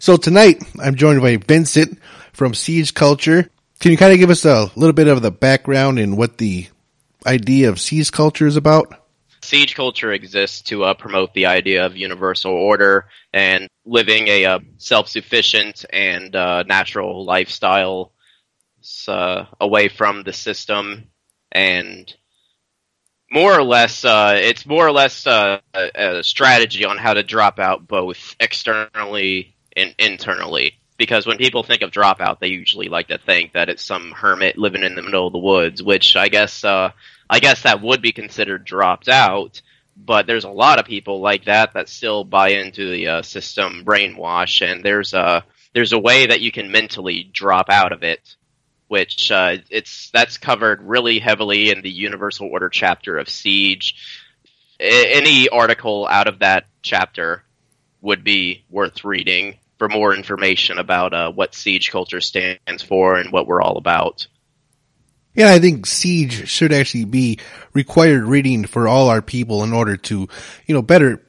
So tonight, I'm joined by Vincent from Siege Culture. Can you kind of give us a little bit of the background and what the idea of Siege Culture is about? Siege culture exists to uh, promote the idea of universal order and living a uh, self-sufficient and uh, natural lifestyle uh, away from the system and more or less uh, it's more or less uh, a, a strategy on how to drop out both externally and internally because when people think of dropout they usually like to think that it's some hermit living in the middle of the woods which i guess uh, i guess that would be considered dropped out but there's a lot of people like that that still buy into the uh, system brainwash and there's a there's a way that you can mentally drop out of it which uh, it's that's covered really heavily in the Universal Order chapter of Siege. I- any article out of that chapter would be worth reading for more information about uh, what Siege culture stands for and what we're all about. Yeah, I think Siege should actually be required reading for all our people in order to, you know, better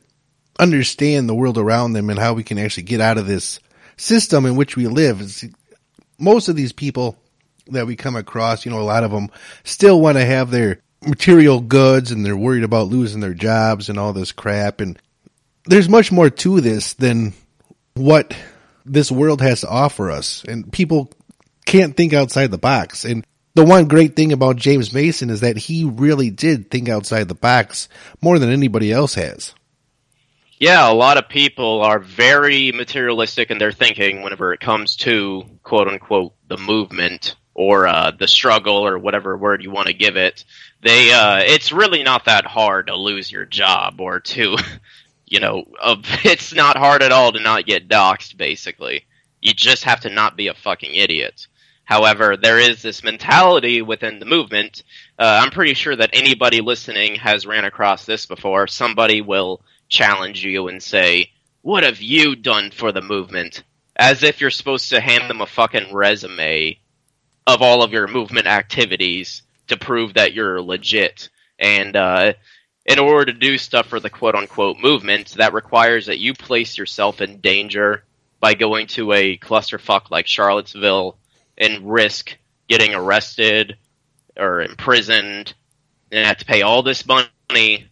understand the world around them and how we can actually get out of this system in which we live. It's, most of these people that we come across, you know, a lot of them still want to have their material goods and they're worried about losing their jobs and all this crap. And there's much more to this than what this world has to offer us. And people can't think outside the box. And the one great thing about James Mason is that he really did think outside the box more than anybody else has. Yeah, a lot of people are very materialistic in their thinking whenever it comes to quote unquote the movement or uh, the struggle or whatever word you want to give it. They uh, it's really not that hard to lose your job or to you know it's not hard at all to not get doxxed basically. You just have to not be a fucking idiot. However, there is this mentality within the movement. Uh, I'm pretty sure that anybody listening has ran across this before. Somebody will challenge you and say, "What have you done for the movement?" As if you're supposed to hand them a fucking resume of all of your movement activities to prove that you're legit. And uh, in order to do stuff for the quote unquote movement, that requires that you place yourself in danger by going to a clusterfuck like Charlottesville and risk getting arrested or imprisoned. And have to pay all this money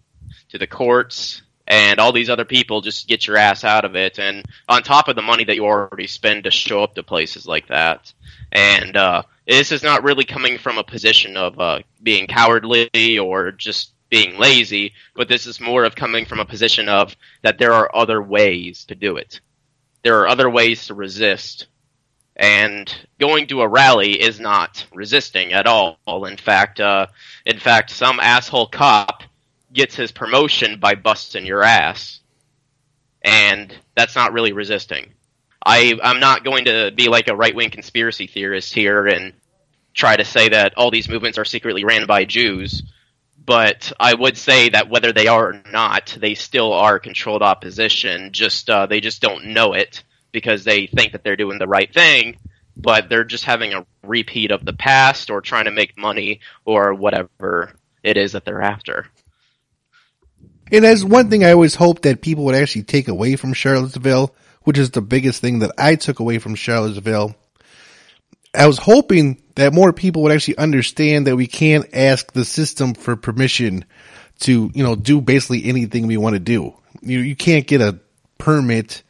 to the courts and all these other people just get your ass out of it. And on top of the money that you already spend to show up to places like that. And uh, this is not really coming from a position of uh, being cowardly or just being lazy but this is more of coming from a position of that there are other ways to do it there are other ways to resist and going to a rally is not resisting at all. In fact, uh, in fact, some asshole cop gets his promotion by busting your ass, and that's not really resisting. I I'm not going to be like a right wing conspiracy theorist here and try to say that all these movements are secretly ran by Jews, but I would say that whether they are or not, they still are controlled opposition. Just uh, they just don't know it because they think that they're doing the right thing, but they're just having a repeat of the past or trying to make money or whatever it is that they're after. And that's one thing I always hoped that people would actually take away from Charlottesville, which is the biggest thing that I took away from Charlottesville. I was hoping that more people would actually understand that we can't ask the system for permission to, you know, do basically anything we want to do. You, you can't get a permit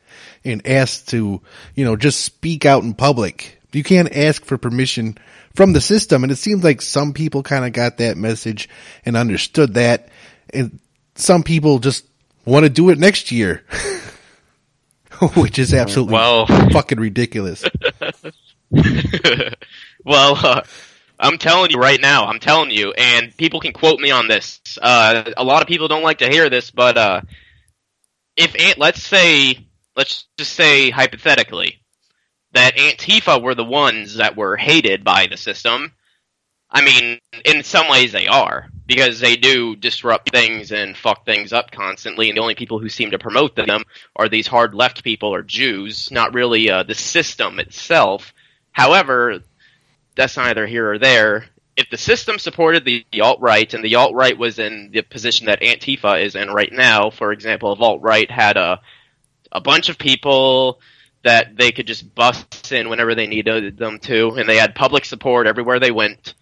and ask to, you know, just speak out in public. You can't ask for permission from the system. And it seems like some people kind of got that message and understood that. And some people just want to do it next year, which is absolutely Well- fucking ridiculous. well, uh, I'm telling you right now, I'm telling you, and people can quote me on this. Uh, a lot of people don't like to hear this, but uh, if Ant, let's say, let's just say hypothetically, that Antifa were the ones that were hated by the system. I mean, in some ways they are because they do disrupt things and fuck things up constantly, and the only people who seem to promote them are these hard left people or Jews, not really uh, the system itself. However, that's neither here or there. If the system supported the, the alt right and the alt right was in the position that Antifa is in right now, for example, if alt right had a a bunch of people that they could just bust in whenever they needed them to, and they had public support everywhere they went.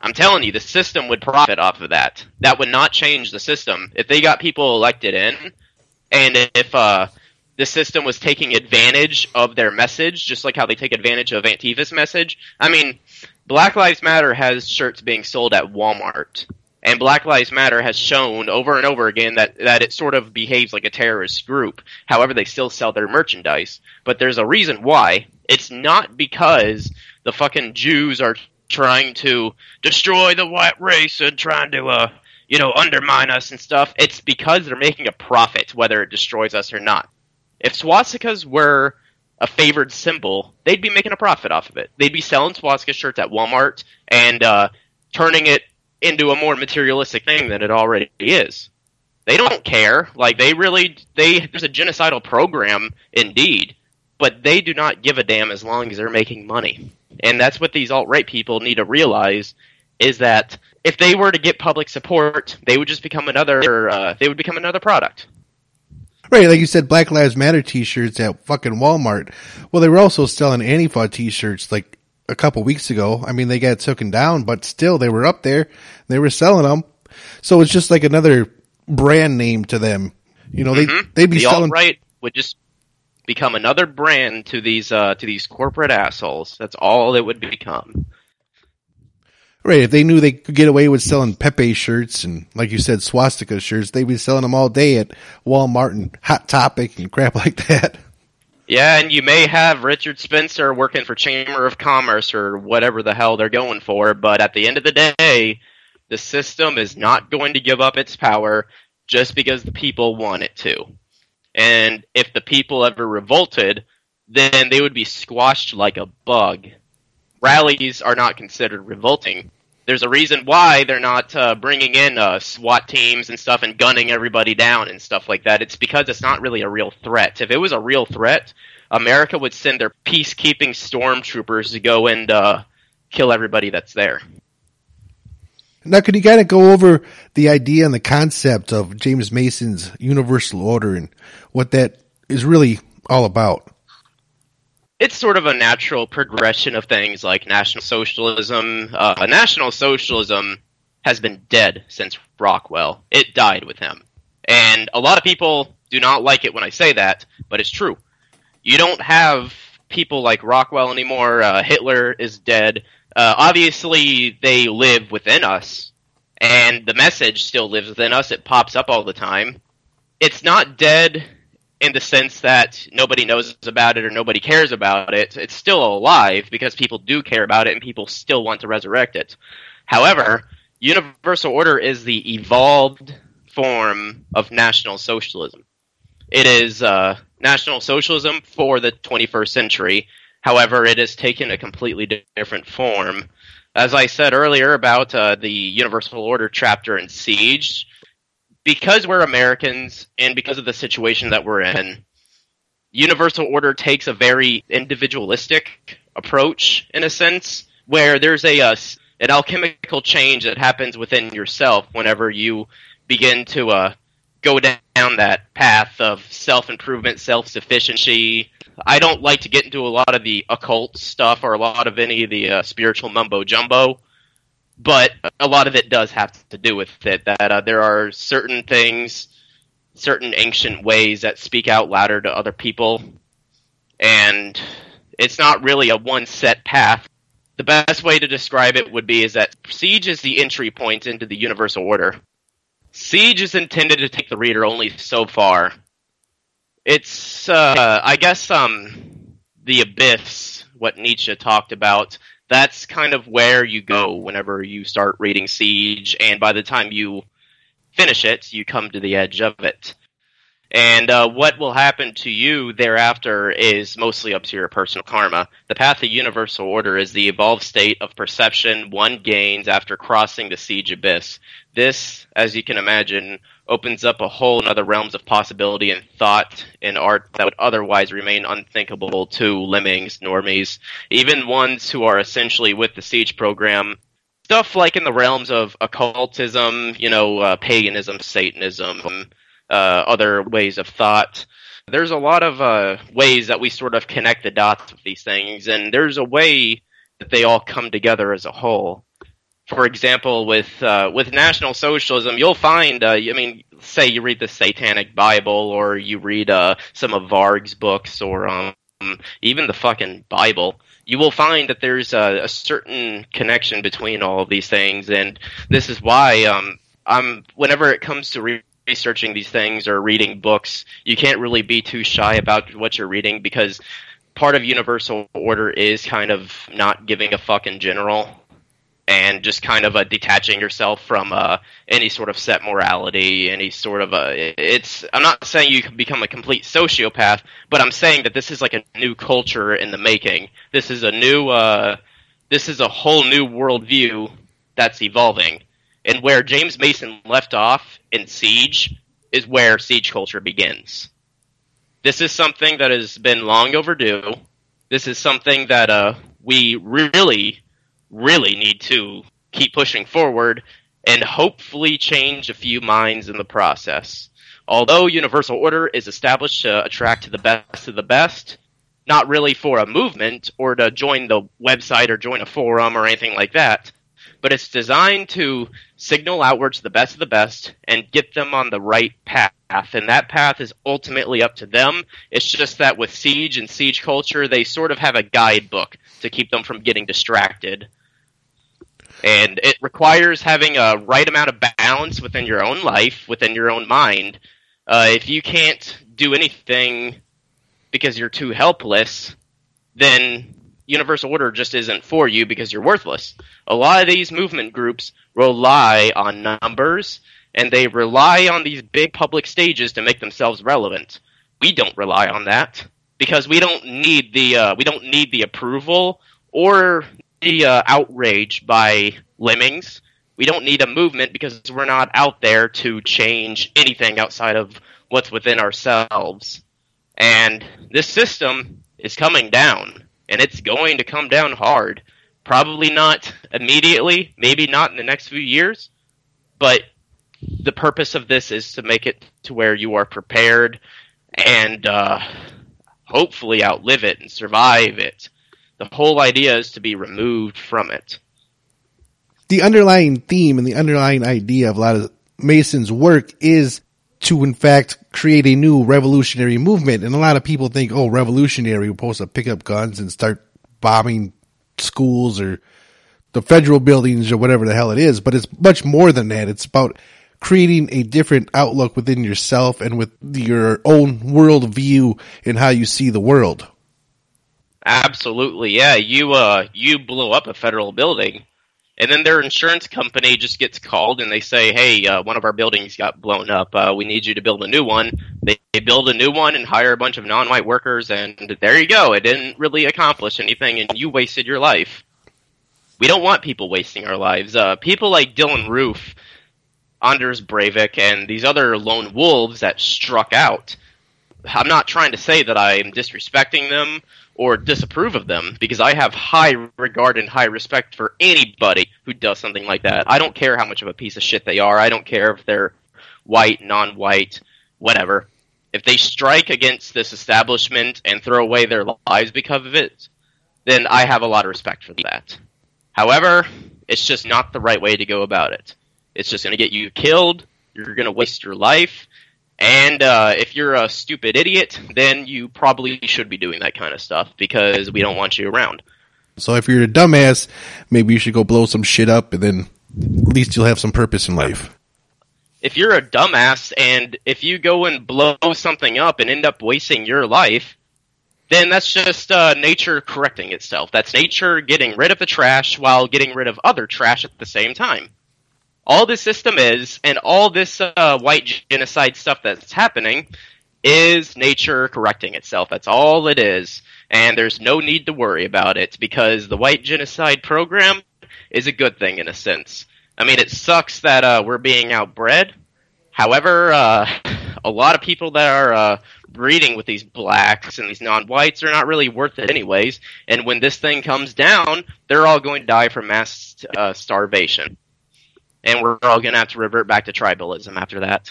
I'm telling you, the system would profit off of that. That would not change the system. If they got people elected in, and if uh, the system was taking advantage of their message, just like how they take advantage of Antifa's message. I mean, Black Lives Matter has shirts being sold at Walmart. And Black Lives Matter has shown over and over again that, that it sort of behaves like a terrorist group. However, they still sell their merchandise. But there's a reason why. It's not because the fucking Jews are trying to destroy the white race and trying to, uh, you know, undermine us and stuff. It's because they're making a profit, whether it destroys us or not. If swastikas were a favored symbol, they'd be making a profit off of it. They'd be selling swastika shirts at Walmart and uh, turning it into a more materialistic thing than it already is. They don't care. Like they really they there's a genocidal program indeed, but they do not give a damn as long as they're making money. And that's what these alt right people need to realize is that if they were to get public support, they would just become another uh, they would become another product. Right, like you said, Black Lives Matter T-shirts at fucking Walmart. Well, they were also selling Antifa T-shirts like a couple weeks ago. I mean, they got taken down, but still, they were up there. They were selling them, so it's just like another brand name to them. You know, mm-hmm. they they'd be the selling. Right would just become another brand to these uh, to these corporate assholes. That's all it would become. Right. If they knew they could get away with selling Pepe shirts and, like you said, swastika shirts, they'd be selling them all day at Walmart and Hot Topic and crap like that. Yeah, and you may have Richard Spencer working for Chamber of Commerce or whatever the hell they're going for, but at the end of the day, the system is not going to give up its power just because the people want it to. And if the people ever revolted, then they would be squashed like a bug. Rallies are not considered revolting there's a reason why they're not uh, bringing in uh, SWAT teams and stuff and gunning everybody down and stuff like that. It's because it's not really a real threat. If it was a real threat, America would send their peacekeeping stormtroopers to go and uh, kill everybody that's there. Now, could you kind of go over the idea and the concept of James Mason's universal order and what that is really all about? It's sort of a natural progression of things like National Socialism. Uh, National Socialism has been dead since Rockwell. It died with him. And a lot of people do not like it when I say that, but it's true. You don't have people like Rockwell anymore. Uh, Hitler is dead. Uh, obviously, they live within us, and the message still lives within us. It pops up all the time. It's not dead in the sense that nobody knows about it or nobody cares about it. It's still alive because people do care about it and people still want to resurrect it. However, universal order is the evolved form of national socialism. It is uh, national socialism for the 21st century. However, it has taken a completely different form. As I said earlier about uh, the universal order chapter in Siege, because we're Americans and because of the situation that we're in, Universal Order takes a very individualistic approach in a sense, where there's a, an alchemical change that happens within yourself whenever you begin to uh, go down that path of self improvement, self sufficiency. I don't like to get into a lot of the occult stuff or a lot of any of the uh, spiritual mumbo jumbo but a lot of it does have to do with it that uh, there are certain things, certain ancient ways that speak out louder to other people, and it's not really a one set path. The best way to describe it would be is that Siege is the entry point into the universal order. Siege is intended to take the reader only so far. It's, uh, I guess, um, the abyss, what Nietzsche talked about, that's kind of where you go whenever you start reading Siege, and by the time you finish it, you come to the edge of it. And uh, what will happen to you thereafter is mostly up to your personal karma. The path of universal order is the evolved state of perception one gains after crossing the siege abyss. This, as you can imagine, opens up a whole other realms of possibility and thought and art that would otherwise remain unthinkable to lemmings, normies, even ones who are essentially with the siege program stuff like in the realms of occultism, you know, uh, paganism, Satanism, uh, other ways of thought. there's a lot of uh, ways that we sort of connect the dots with these things, and there's a way that they all come together as a whole. For example, with uh, with National Socialism, you'll find, uh, I mean, say you read the Satanic Bible, or you read uh, some of Varg's books, or um, even the fucking Bible. You will find that there's a, a certain connection between all of these things, and this is why um, I'm. Whenever it comes to re- researching these things or reading books, you can't really be too shy about what you're reading because part of universal order is kind of not giving a fuck in general and just kind of uh, detaching yourself from uh, any sort of set morality, any sort of a. It's. I'm not saying you can become a complete sociopath, but I'm saying that this is like a new culture in the making. This is a new. Uh, this is a whole new worldview that's evolving, and where James Mason left off in Siege is where Siege culture begins. This is something that has been long overdue. This is something that uh, we really really need to keep pushing forward and hopefully change a few minds in the process. Although universal order is established to attract the best of the best, not really for a movement or to join the website or join a forum or anything like that, but it's designed to signal outward to the best of the best and get them on the right path. And that path is ultimately up to them. It's just that with Siege and Siege culture, they sort of have a guidebook to keep them from getting distracted and it requires having a right amount of balance within your own life, within your own mind. Uh, if you can't do anything because you're too helpless, then universal order just isn't for you because you're worthless. A lot of these movement groups rely on numbers and they rely on these big public stages to make themselves relevant. We don't rely on that because we don't need the uh, we don't need the approval or the uh, outrage by lemmings. We don't need a movement because we're not out there to change anything outside of what's within ourselves. And this system is coming down, and it's going to come down hard. Probably not immediately, maybe not in the next few years, but the purpose of this is to make it to where you are prepared and uh, hopefully outlive it and survive it the whole idea is to be removed from it. The underlying theme and the underlying idea of a lot of Mason's work is to, in fact, create a new revolutionary movement. And a lot of people think, oh, revolutionary, we're supposed to pick up guns and start bombing schools or the federal buildings or whatever the hell it is. But it's much more than that. It's about creating a different outlook within yourself and with your own worldview and how you see the world. Absolutely, yeah. You uh, you blow up a federal building, and then their insurance company just gets called and they say, "Hey, uh, one of our buildings got blown up. Uh, we need you to build a new one." They, they build a new one and hire a bunch of non-white workers, and there you go. It didn't really accomplish anything, and you wasted your life. We don't want people wasting our lives. Uh, people like Dylann Roof, Anders Breivik, and these other lone wolves that struck out. I'm not trying to say that I'm disrespecting them or disapprove of them because I have high regard and high respect for anybody who does something like that. I don't care how much of a piece of shit they are. I don't care if they're white, non-white, whatever. If they strike against this establishment and throw away their lives because of it, then I have a lot of respect for that. However, it's just not the right way to go about it. It's just going to get you killed. You're going to waste your life. And uh, if you're a stupid idiot, then you probably should be doing that kind of stuff because we don't want you around. So if you're a dumbass, maybe you should go blow some shit up, and then at least you'll have some purpose in life. If you're a dumbass and if you go and blow something up and end up wasting your life, then that's just uh, nature correcting itself. That's nature getting rid of the trash while getting rid of other trash at the same time all this system is, and all this uh, white genocide stuff that's happening, is nature correcting itself. That's all it is. And there's no need to worry about it because the white genocide program is a good thing in a sense. I mean, it sucks that uh, we're being outbred. However, uh, a lot of people that are uh, breeding with these blacks and these non-whites are not really worth it anyways. And when this thing comes down, they're all going to die from mass uh, starvation and we're all going to have to revert back to tribalism after that.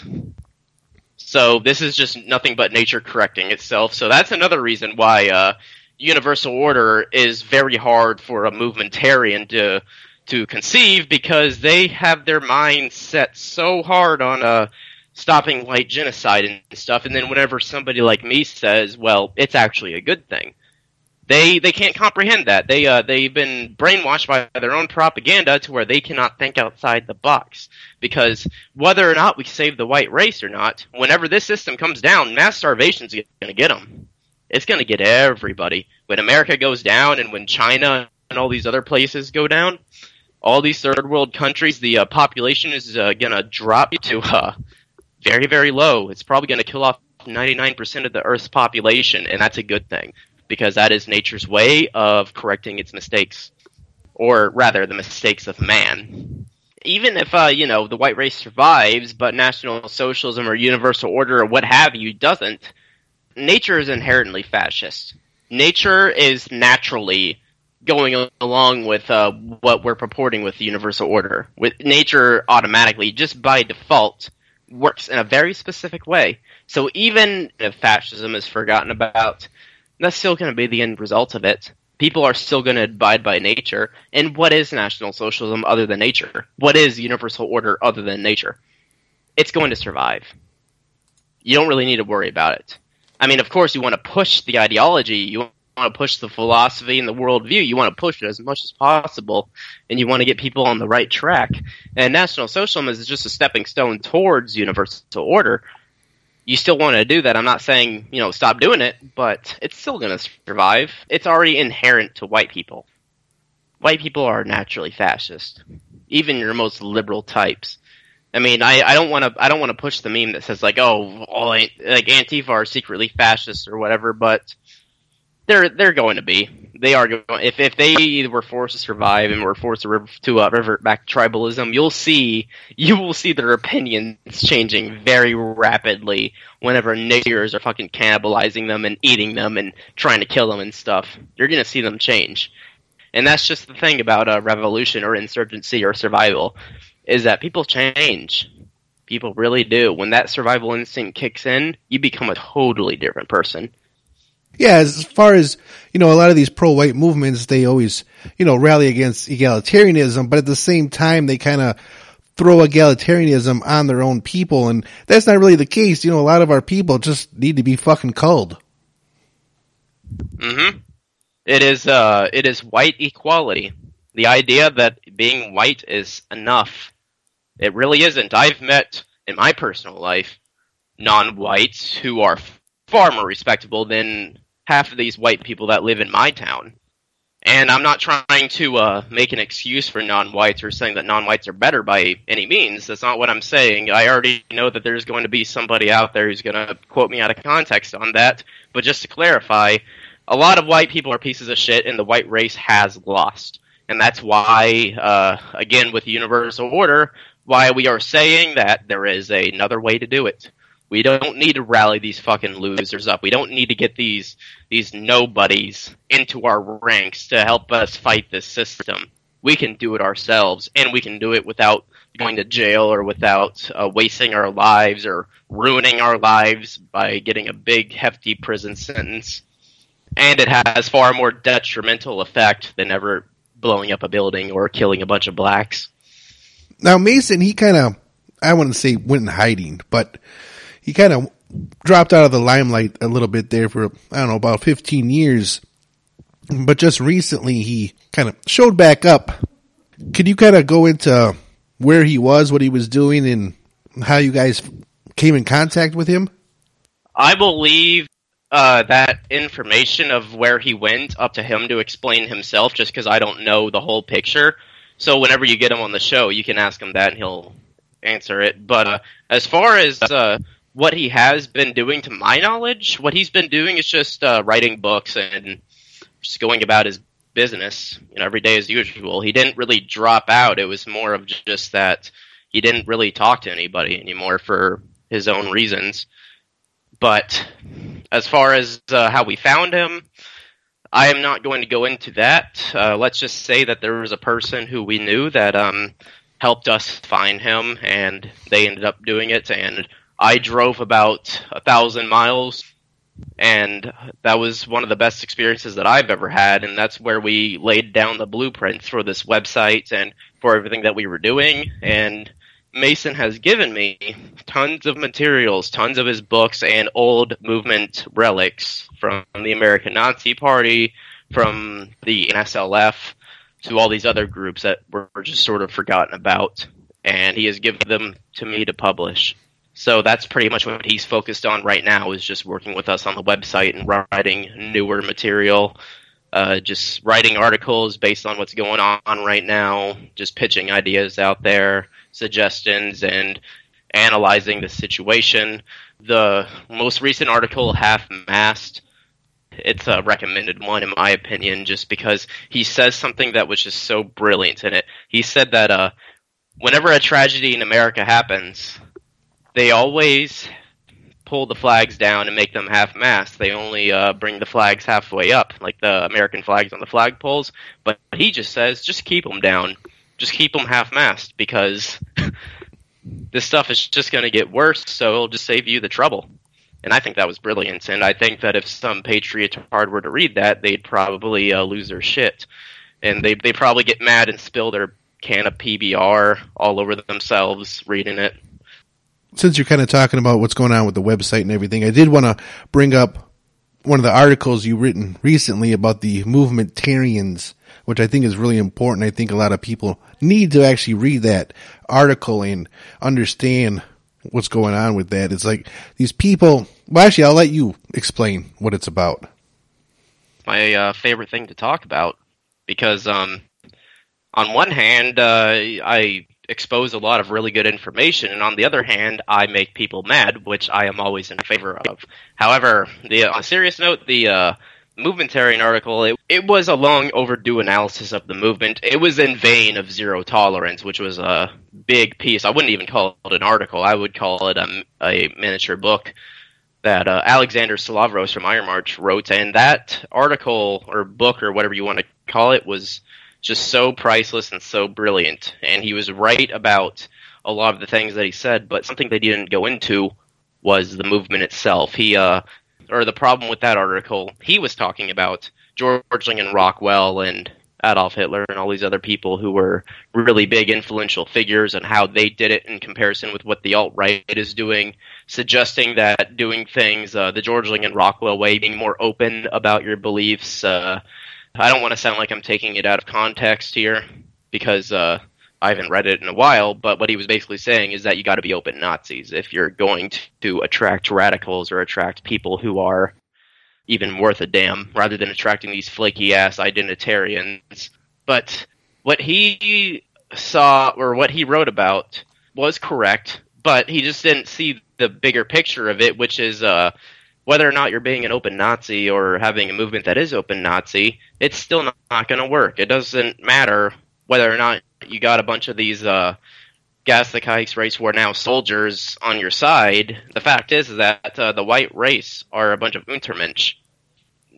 So this is just nothing but nature correcting itself. So that's another reason why uh, universal order is very hard for a movementarian to to conceive because they have their mind set so hard on uh, stopping white genocide and stuff, and then whenever somebody like me says, "Well, it's actually a good thing," they they can't comprehend that. They uh, they've been brainwashed by their own propaganda to where they cannot think outside the box. Because whether or not we save the white race or not, whenever this system comes down, mass starvation is going to get them. It's going to get everybody. When America goes down, and when China and all these other places go down, all these third world countries, the uh, population is uh, going to drop to uh, very, very low. It's probably going to kill off 99% of the Earth's population, and that's a good thing because that is nature's way of correcting its mistakes, or rather, the mistakes of man. Even if uh, you know the white race survives, but National Socialism or Universal Order or what have you doesn't, nature is inherently fascist. Nature is naturally going along with uh, what we're purporting with the Universal Order. With nature, automatically, just by default, works in a very specific way. So even if fascism is forgotten about, that's still going to be the end result of it. People are still going to abide by nature. And what is National Socialism other than nature? What is universal order other than nature? It's going to survive. You don't really need to worry about it. I mean, of course, you want to push the ideology. You want to push the philosophy and the worldview. You want to push it as much as possible, and you want to get people on the right track. And National Socialism is just a stepping stone towards universal order. You still want to do that. I'm not saying, you know, stop doing it, but it's still going to survive. It's already inherent to white people. White people are naturally fascist. Even your most liberal types. I mean, I, I don't want to I don't want to push the meme that says like, oh, all like Antifa are secretly fascists or whatever, but they're they're going to be. They are going. If if they were forced to survive and were forced to, to uh, revert back to tribalism, you'll see you will see their opinions changing very rapidly whenever niggers are fucking cannibalizing them and eating them and trying to kill them and stuff. You're gonna see them change, and that's just the thing about a revolution or insurgency or survival, is that people change. People really do. When that survival instinct kicks in, you become a totally different person yeah, as far as, you know, a lot of these pro-white movements, they always, you know, rally against egalitarianism, but at the same time, they kind of throw egalitarianism on their own people. And that's not really the case. You know, a lot of our people just need to be fucking culled. Mm-hmm. It is, uh, it is white equality. The idea that being white is enough. It really isn't. I've met, in my personal life, non-whites who are far more respectable than half of these white people that live in my town. And I'm not trying to uh, make an excuse for non-whites or saying that non-whites are better by any means. That's not what I'm saying. I already know that there's going to be somebody out there who's going to quote me out of context on that. But just to clarify, a lot of white people are pieces of shit, and the white race has lost. And that's why, uh, again, with universal order, why we are saying that there is another way to do it. We don't need to rally these fucking losers up. We don't need to get these these nobodies into our ranks to help us fight this system. We can do it ourselves, and we can do it without going to jail or without uh, wasting our lives or ruining our lives by getting a big hefty prison sentence. And it has far more detrimental effect than ever blowing up a building or killing a bunch of blacks. Now Mason, he kind of, I wouldn't say went in hiding, but he kind of dropped out of the limelight a little bit there for, I don't know, about 15 years. But just recently he kind of showed back up. Could you kind of go into where he was, what he was doing, and how you guys came in contact with him? I believe uh, that information of where he went up to him to explain himself, just because I don't know the whole picture. So whenever you get him on the show, you can ask him that, and he'll answer it. But uh, as far as uh, what he has been doing, to my knowledge, what he's been doing is just uh, writing books and just going about his business, you know, every day as usual. He didn't really drop out. It was more of just that he didn't really talk to anybody anymore for his own reasons. But as far as uh, how we found him, I am not going to go into that. Uh, let's just say that there was a person who we knew that um, helped us find him, and they ended up doing it and I drove about a thousand miles, and that was one of the best experiences that I've ever had. And that's where we laid down the blueprint for this website and for everything that we were doing. And Mason has given me tons of materials, tons of his books, and old movement relics from the American Nazi Party, from the NSLF, to all these other groups that were just sort of forgotten about. And he has given them to me to publish. So that's pretty much what he's focused on right now is just working with us on the website and writing newer material, uh, just writing articles based on what's going on right now, just pitching ideas out there, suggestions, and analyzing the situation. The most recent article, Half Mast, it's a recommended one in my opinion, just because he says something that was just so brilliant in it. He said that uh, whenever a tragedy in America happens, they always pull the flags down and make them half mast. They only uh, bring the flags halfway up, like the American flags on the flagpoles. But he just says, just keep them down. Just keep them half mast because this stuff is just going to get worse, so it'll just save you the trouble. And I think that was brilliant. And I think that if some patriotard were to read that, they'd probably uh, lose their shit. And they they probably get mad and spill their can of PBR all over themselves reading it since you're kind of talking about what's going on with the website and everything, I did want to bring up one of the articles you written recently about the movementarians, which I think is really important. I think a lot of people need to actually read that article and understand what's going on with that. It's like these people. Well, actually, I'll let you explain what it's about. My uh, favorite thing to talk about because, um, on one hand, uh, I expose a lot of really good information, and on the other hand, I make people mad, which I am always in favor of. However, the, on a serious note, the uh, Movementarian article, it, it was a long overdue analysis of the movement. It was in vein of zero tolerance, which was a big piece. I wouldn't even call it an article. I would call it a, a miniature book that uh, Alexander Salavros from Iron March wrote, and that article or book or whatever you want to call it was just so priceless and so brilliant. And he was right about a lot of the things that he said, but something they didn't go into was the movement itself. He, uh, or the problem with that article, he was talking about George Lincoln Rockwell and Adolf Hitler and all these other people who were really big influential figures and how they did it in comparison with what the alt right is doing, suggesting that doing things uh, the George Lincoln Rockwell way, being more open about your beliefs, uh, I don't want to sound like I'm taking it out of context here because uh, I haven't read it in a while, but what he was basically saying is that you got to be open Nazis if you're going to attract radicals or attract people who are even worth a damn, rather than attracting these flaky ass identitarians. But what he saw or what he wrote about was correct, but he just didn't see the bigger picture of it, which is uh, whether or not you're being an open Nazi or having a movement that is open Nazi, it's still not, not going to work. It doesn't matter whether or not you got a bunch of these uh, Gastakikes race who are now soldiers on your side. The fact is, is that uh, the white race are a bunch of Untermensch.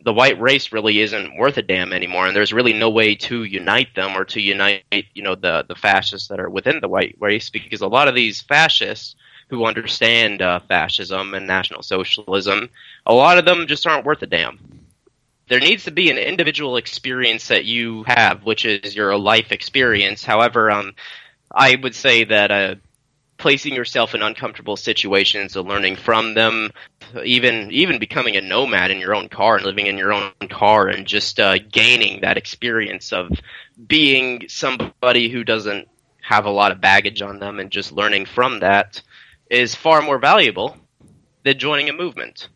The white race really isn't worth a damn anymore, and there's really no way to unite them or to unite, you know, the the fascists that are within the white race because a lot of these fascists who understand uh, fascism and National Socialism, a lot of them just aren't worth a damn. There needs to be an individual experience that you have, which is your life experience. However, um, I would say that uh, placing yourself in uncomfortable situations and learning from them, even even becoming a nomad in your own car and living in your own car and just uh, gaining that experience of being somebody who doesn't have a lot of baggage on them and just learning from that is far more valuable than joining a movement.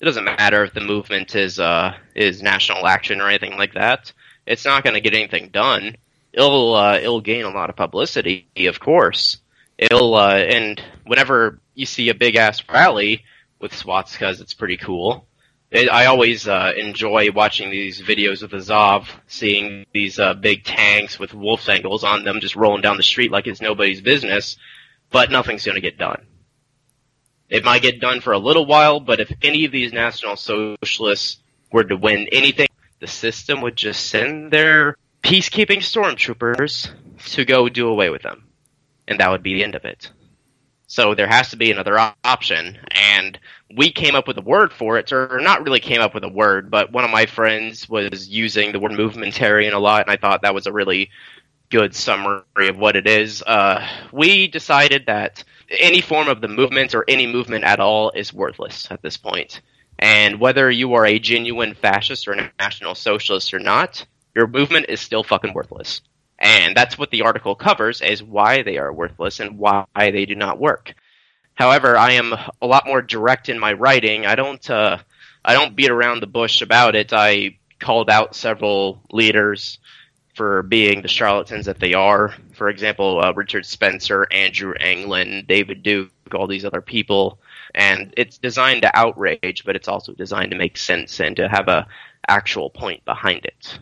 It doesn't matter if the movement is uh, is national action or anything like that. It's not going to get anything done. It'll uh, it'll gain a lot of publicity, of course. It'll uh, and whenever you see a big ass rally with swastikas, it's pretty cool. It, I always uh, enjoy watching these videos of Azov, seeing these uh, big tanks with wolf angles on them just rolling down the street like it's nobody's business but nothing's going to get done. It might get done for a little while, but if any of these National Socialists were to win anything, the system would just send their peacekeeping stormtroopers to go do away with them. And that would be the end of it. So there has to be another option. And we came up with a word for it, or not really came up with a word, but one of my friends was using the word movementarian a lot, and I thought that was a really good summary of what it is. Uh, we decided that any form of the movement or any movement at all is worthless at this point. And whether you are a genuine fascist or a national socialist or not, your movement is still fucking worthless. And that's what the article covers is why they are worthless and why they do not work. However, I am a lot more direct in my writing. I don't uh, I don't beat around the bush about it. I called out several leaders for being the charlatans that they are. For example, uh, Richard Spencer, Andrew Anglin, David Duke, all these other people. And it's designed to outrage, but it's also designed to make sense and to have a actual point behind it.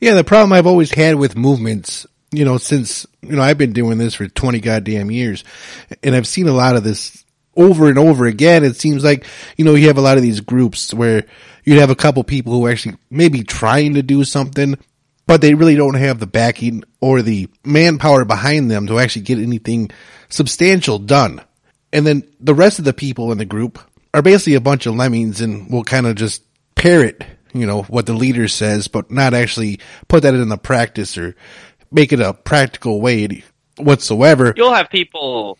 Yeah, the problem I've always had with movements, you know, since, you know, I've been doing this for 20 goddamn years and I've seen a lot of this over and over again. It seems like, you know, you have a lot of these groups where you'd have a couple people who actually maybe trying to do something, but they really don't have the backing or the manpower behind them to actually get anything substantial done. And then the rest of the people in the group are basically a bunch of lemmings and will kind of just parrot you know, what the leader says, but not actually put that into practice or make it a practical way whatsoever. You'll have people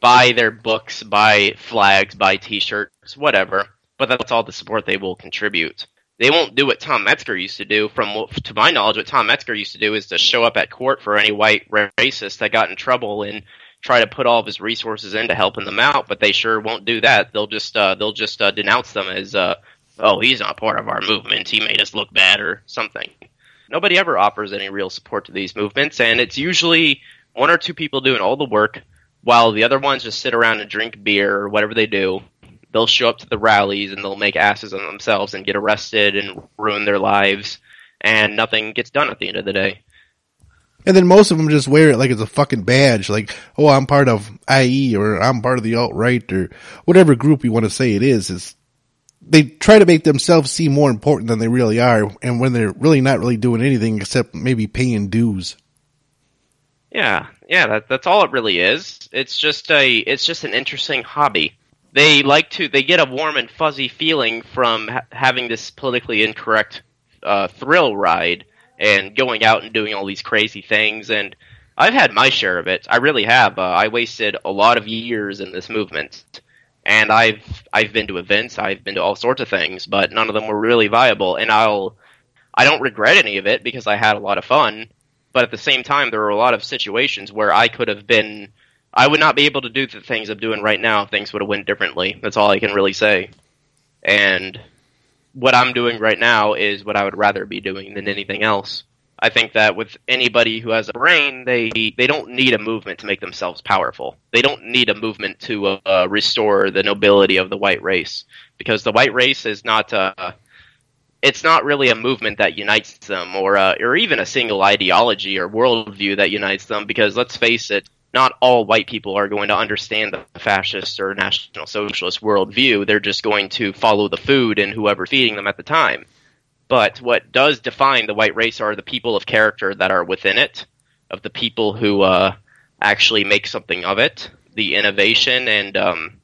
buy their books, buy flags, buy t-shirts, whatever, but that's all the support they will contribute. They won't do what Tom Metzger used to do. From to my knowledge, what Tom Metzger used to do is to show up at court for any white racist that got in trouble and try to put all of his resources into helping them out. But they sure won't do that. They'll just uh, they'll just uh, denounce them as uh, oh, he's not part of our movement. He made us look bad or something. Nobody ever offers any real support to these movements, and it's usually one or two people doing all the work while the other ones just sit around and drink beer or whatever they do. They'll show up to the rallies and they'll make asses of themselves and get arrested and ruin their lives, and nothing gets done at the end of the day. And then most of them just wear it like it's a fucking badge, like, oh, I'm part of IE or I'm part of the alt right or whatever group you want to say it is. It's they try to make themselves seem more important than they really are, and when they're really not really doing anything except maybe paying dues. Yeah, yeah, that, that's all it really is. It's just a, it's just an interesting hobby. They like to, they get a warm and fuzzy feeling from ha- having this politically incorrect uh, thrill ride and going out and doing all these crazy things. And I've had my share of it. I really have. Uh, I wasted a lot of years in this movement and I've I've been to events, I've been to all sorts of things, but none of them were really viable. And I'll I don't regret any of it because I had a lot of fun. But at the same time, there were a lot of situations where I could have been I would not be able to do the things I'm doing right now things would have went differently. That's all I can really say. And what I'm doing right now is what I would rather be doing than anything else. I think that with anybody who has a brain, they they don't need a movement to make themselves powerful. They don't need a movement to uh, restore the nobility of the white race because the white race is not uh, it's not really a movement that unites them or uh, or even a single ideology or worldview that unites them because let's face it, not all white people are going to understand the fascist or national socialist worldview. They're just going to follow the food and whoever feeding them at the time. But what does define the white race are the people of character that are within it, of the people who uh, actually make something of it, the innovation and um,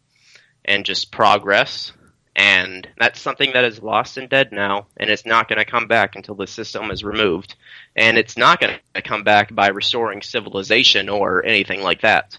and just progress. And that's something that is lost and dead now, and it's not going to come back until the system is removed. And it's not going to come back by restoring civilization or anything like that.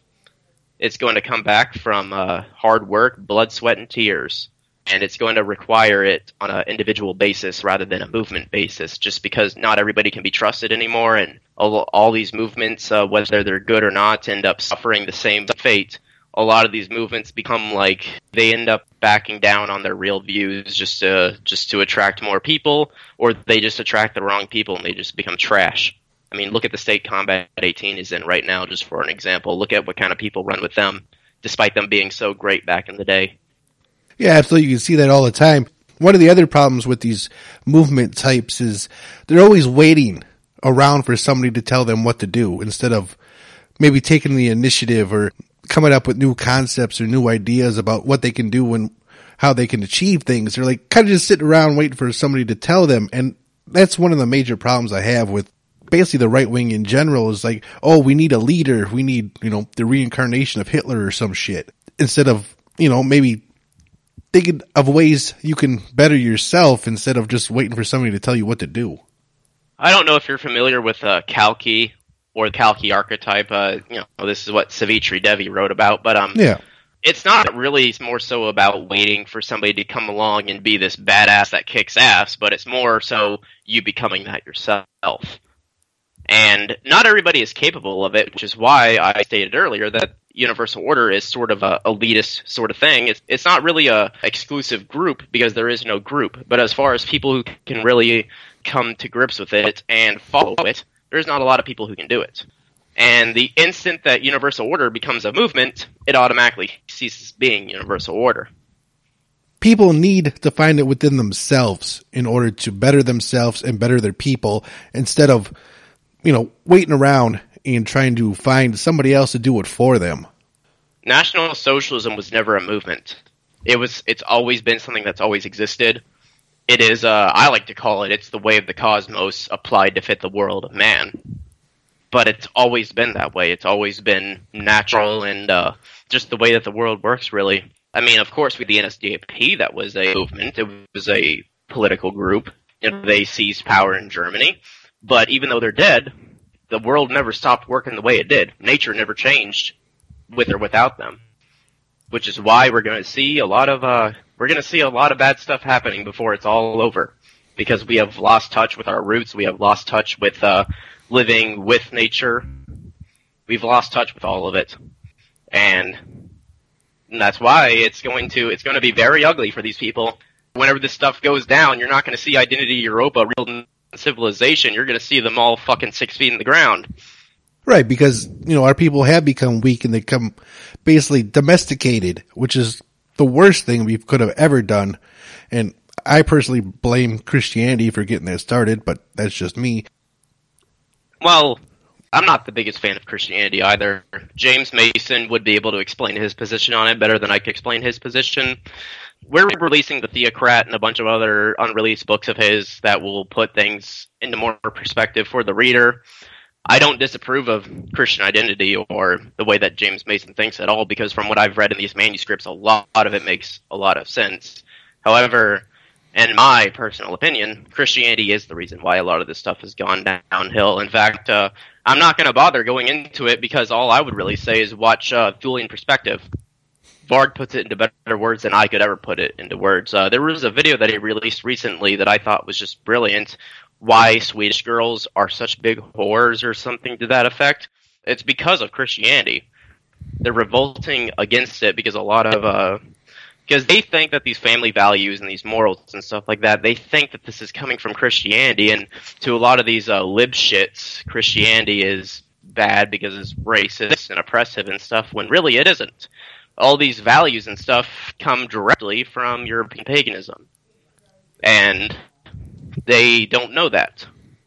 It's going to come back from uh, hard work, blood, sweat, and tears and it's going to require it on an individual basis rather than a movement basis just because not everybody can be trusted anymore and all, all these movements uh, whether they're good or not end up suffering the same fate a lot of these movements become like they end up backing down on their real views just to just to attract more people or they just attract the wrong people and they just become trash i mean look at the state combat 18 is in right now just for an example look at what kind of people run with them despite them being so great back in the day yeah, absolutely. You can see that all the time. One of the other problems with these movement types is they're always waiting around for somebody to tell them what to do instead of maybe taking the initiative or coming up with new concepts or new ideas about what they can do and how they can achieve things. They're like kind of just sitting around waiting for somebody to tell them. And that's one of the major problems I have with basically the right wing in general is like, oh, we need a leader. We need, you know, the reincarnation of Hitler or some shit. Instead of, you know, maybe thinking of ways you can better yourself instead of just waiting for somebody to tell you what to do. I don't know if you're familiar with uh, Kalki or the Kalki archetype. Uh, you know, this is what Savitri Devi wrote about, but um, Yeah. it's not really more so about waiting for somebody to come along and be this badass that kicks ass, but it's more so you becoming that yourself. And not everybody is capable of it, which is why I stated earlier that universal order is sort of a elitist sort of thing. It's it's not really a exclusive group because there is no group. But as far as people who can really come to grips with it and follow it, there's not a lot of people who can do it. And the instant that universal order becomes a movement, it automatically ceases being universal order. People need to find it within themselves in order to better themselves and better their people instead of, you know, waiting around and trying to find somebody else to do it for them. National socialism was never a movement. It was it's always been something that's always existed. It is uh, I like to call it it's the way of the cosmos applied to fit the world of man. But it's always been that way. It's always been natural and uh, just the way that the world works really. I mean, of course with the NSDAP that was a movement. It was a political group. Know, they seized power in Germany. But even though they're dead, the world never stopped working the way it did. Nature never changed with or without them. Which is why we're going to see a lot of uh, we're going to see a lot of bad stuff happening before it's all over, because we have lost touch with our roots. We have lost touch with uh, living with nature. We've lost touch with all of it, and that's why it's going to it's going to be very ugly for these people. Whenever this stuff goes down, you're not going to see Identity Europa, real civilization. You're going to see them all fucking six feet in the ground. Right, because, you know, our people have become weak and they come basically domesticated, which is the worst thing we could have ever done. And I personally blame Christianity for getting that started, but that's just me. Well, I'm not the biggest fan of Christianity either. James Mason would be able to explain his position on it better than I could explain his position. We're releasing The Theocrat and a bunch of other unreleased books of his that will put things into more perspective for the reader. I don't disapprove of Christian identity or the way that James Mason thinks at all because from what I've read in these manuscripts, a lot of it makes a lot of sense. However, in my personal opinion, Christianity is the reason why a lot of this stuff has gone downhill. In fact, uh, I'm not going to bother going into it because all I would really say is watch uh, Thulian Perspective. Varg puts it into better words than I could ever put it into words. Uh, there was a video that he released recently that I thought was just brilliant. Why Swedish girls are such big whores or something to that effect. It's because of Christianity. They're revolting against it because a lot of uh, because they think that these family values and these morals and stuff like that, they think that this is coming from Christianity, and to a lot of these uh, lib shits, Christianity is bad because it's racist and oppressive and stuff. When really it isn't. All these values and stuff come directly from European paganism, and they don't know that.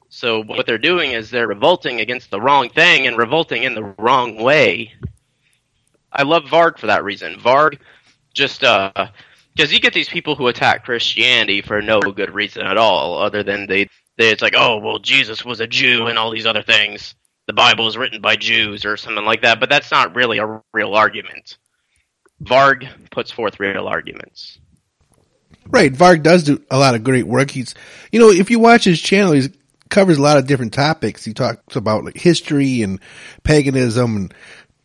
So what they're doing is they're revolting against the wrong thing and revolting in the wrong way. I love Varg for that reason. Varg just uh because you get these people who attack Christianity for no good reason at all, other than they, they it's like, oh well, Jesus was a Jew and all these other things. The Bible is written by Jews or something like that, but that's not really a real argument. Varg puts forth real arguments. Right. Varg does do a lot of great work. He's, you know, if you watch his channel, he covers a lot of different topics. He talks about like history and paganism and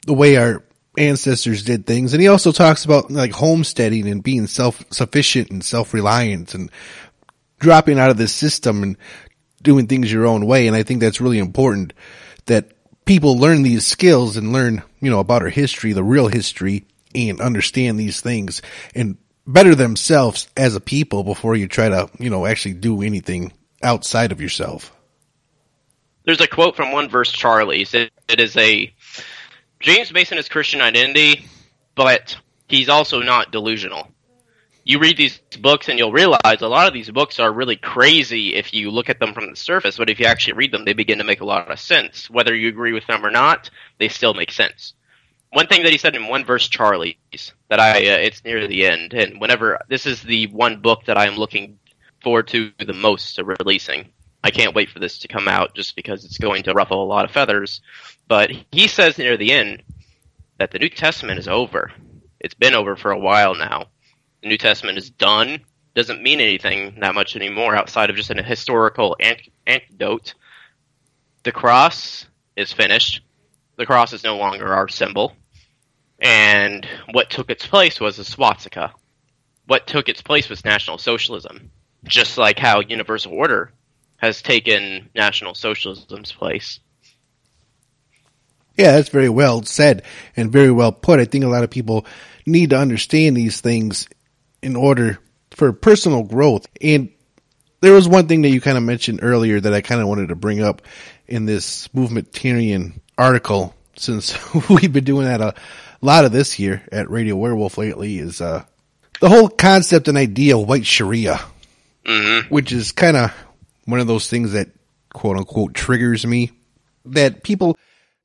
the way our ancestors did things. And he also talks about like homesteading and being self-sufficient and self-reliant and dropping out of the system and doing things your own way. And I think that's really important that people learn these skills and learn, you know, about our history, the real history and understand these things and better themselves as a people before you try to, you know, actually do anything outside of yourself. There's a quote from one verse Charlie. It, it is a James Mason is Christian identity, but he's also not delusional. You read these books and you'll realize a lot of these books are really crazy if you look at them from the surface, but if you actually read them, they begin to make a lot of sense. Whether you agree with them or not, they still make sense. One thing that he said in one verse, Charlie's, that I, uh, it's near the end, and whenever, this is the one book that I am looking forward to the most to releasing. I can't wait for this to come out just because it's going to ruffle a lot of feathers. But he says near the end that the New Testament is over. It's been over for a while now. The New Testament is done. Doesn't mean anything that much anymore outside of just a historical anecdote. The cross is finished. The cross is no longer our symbol. And what took its place was a swastika. What took its place was National Socialism. Just like how Universal Order has taken National Socialism's place. Yeah, that's very well said and very well put. I think a lot of people need to understand these things in order for personal growth. And there was one thing that you kind of mentioned earlier that I kind of wanted to bring up in this movementarian article since we've been doing that a lot of this here at Radio Werewolf lately is uh, the whole concept and idea of white Sharia, mm-hmm. which is kind of one of those things that quote unquote triggers me. That people,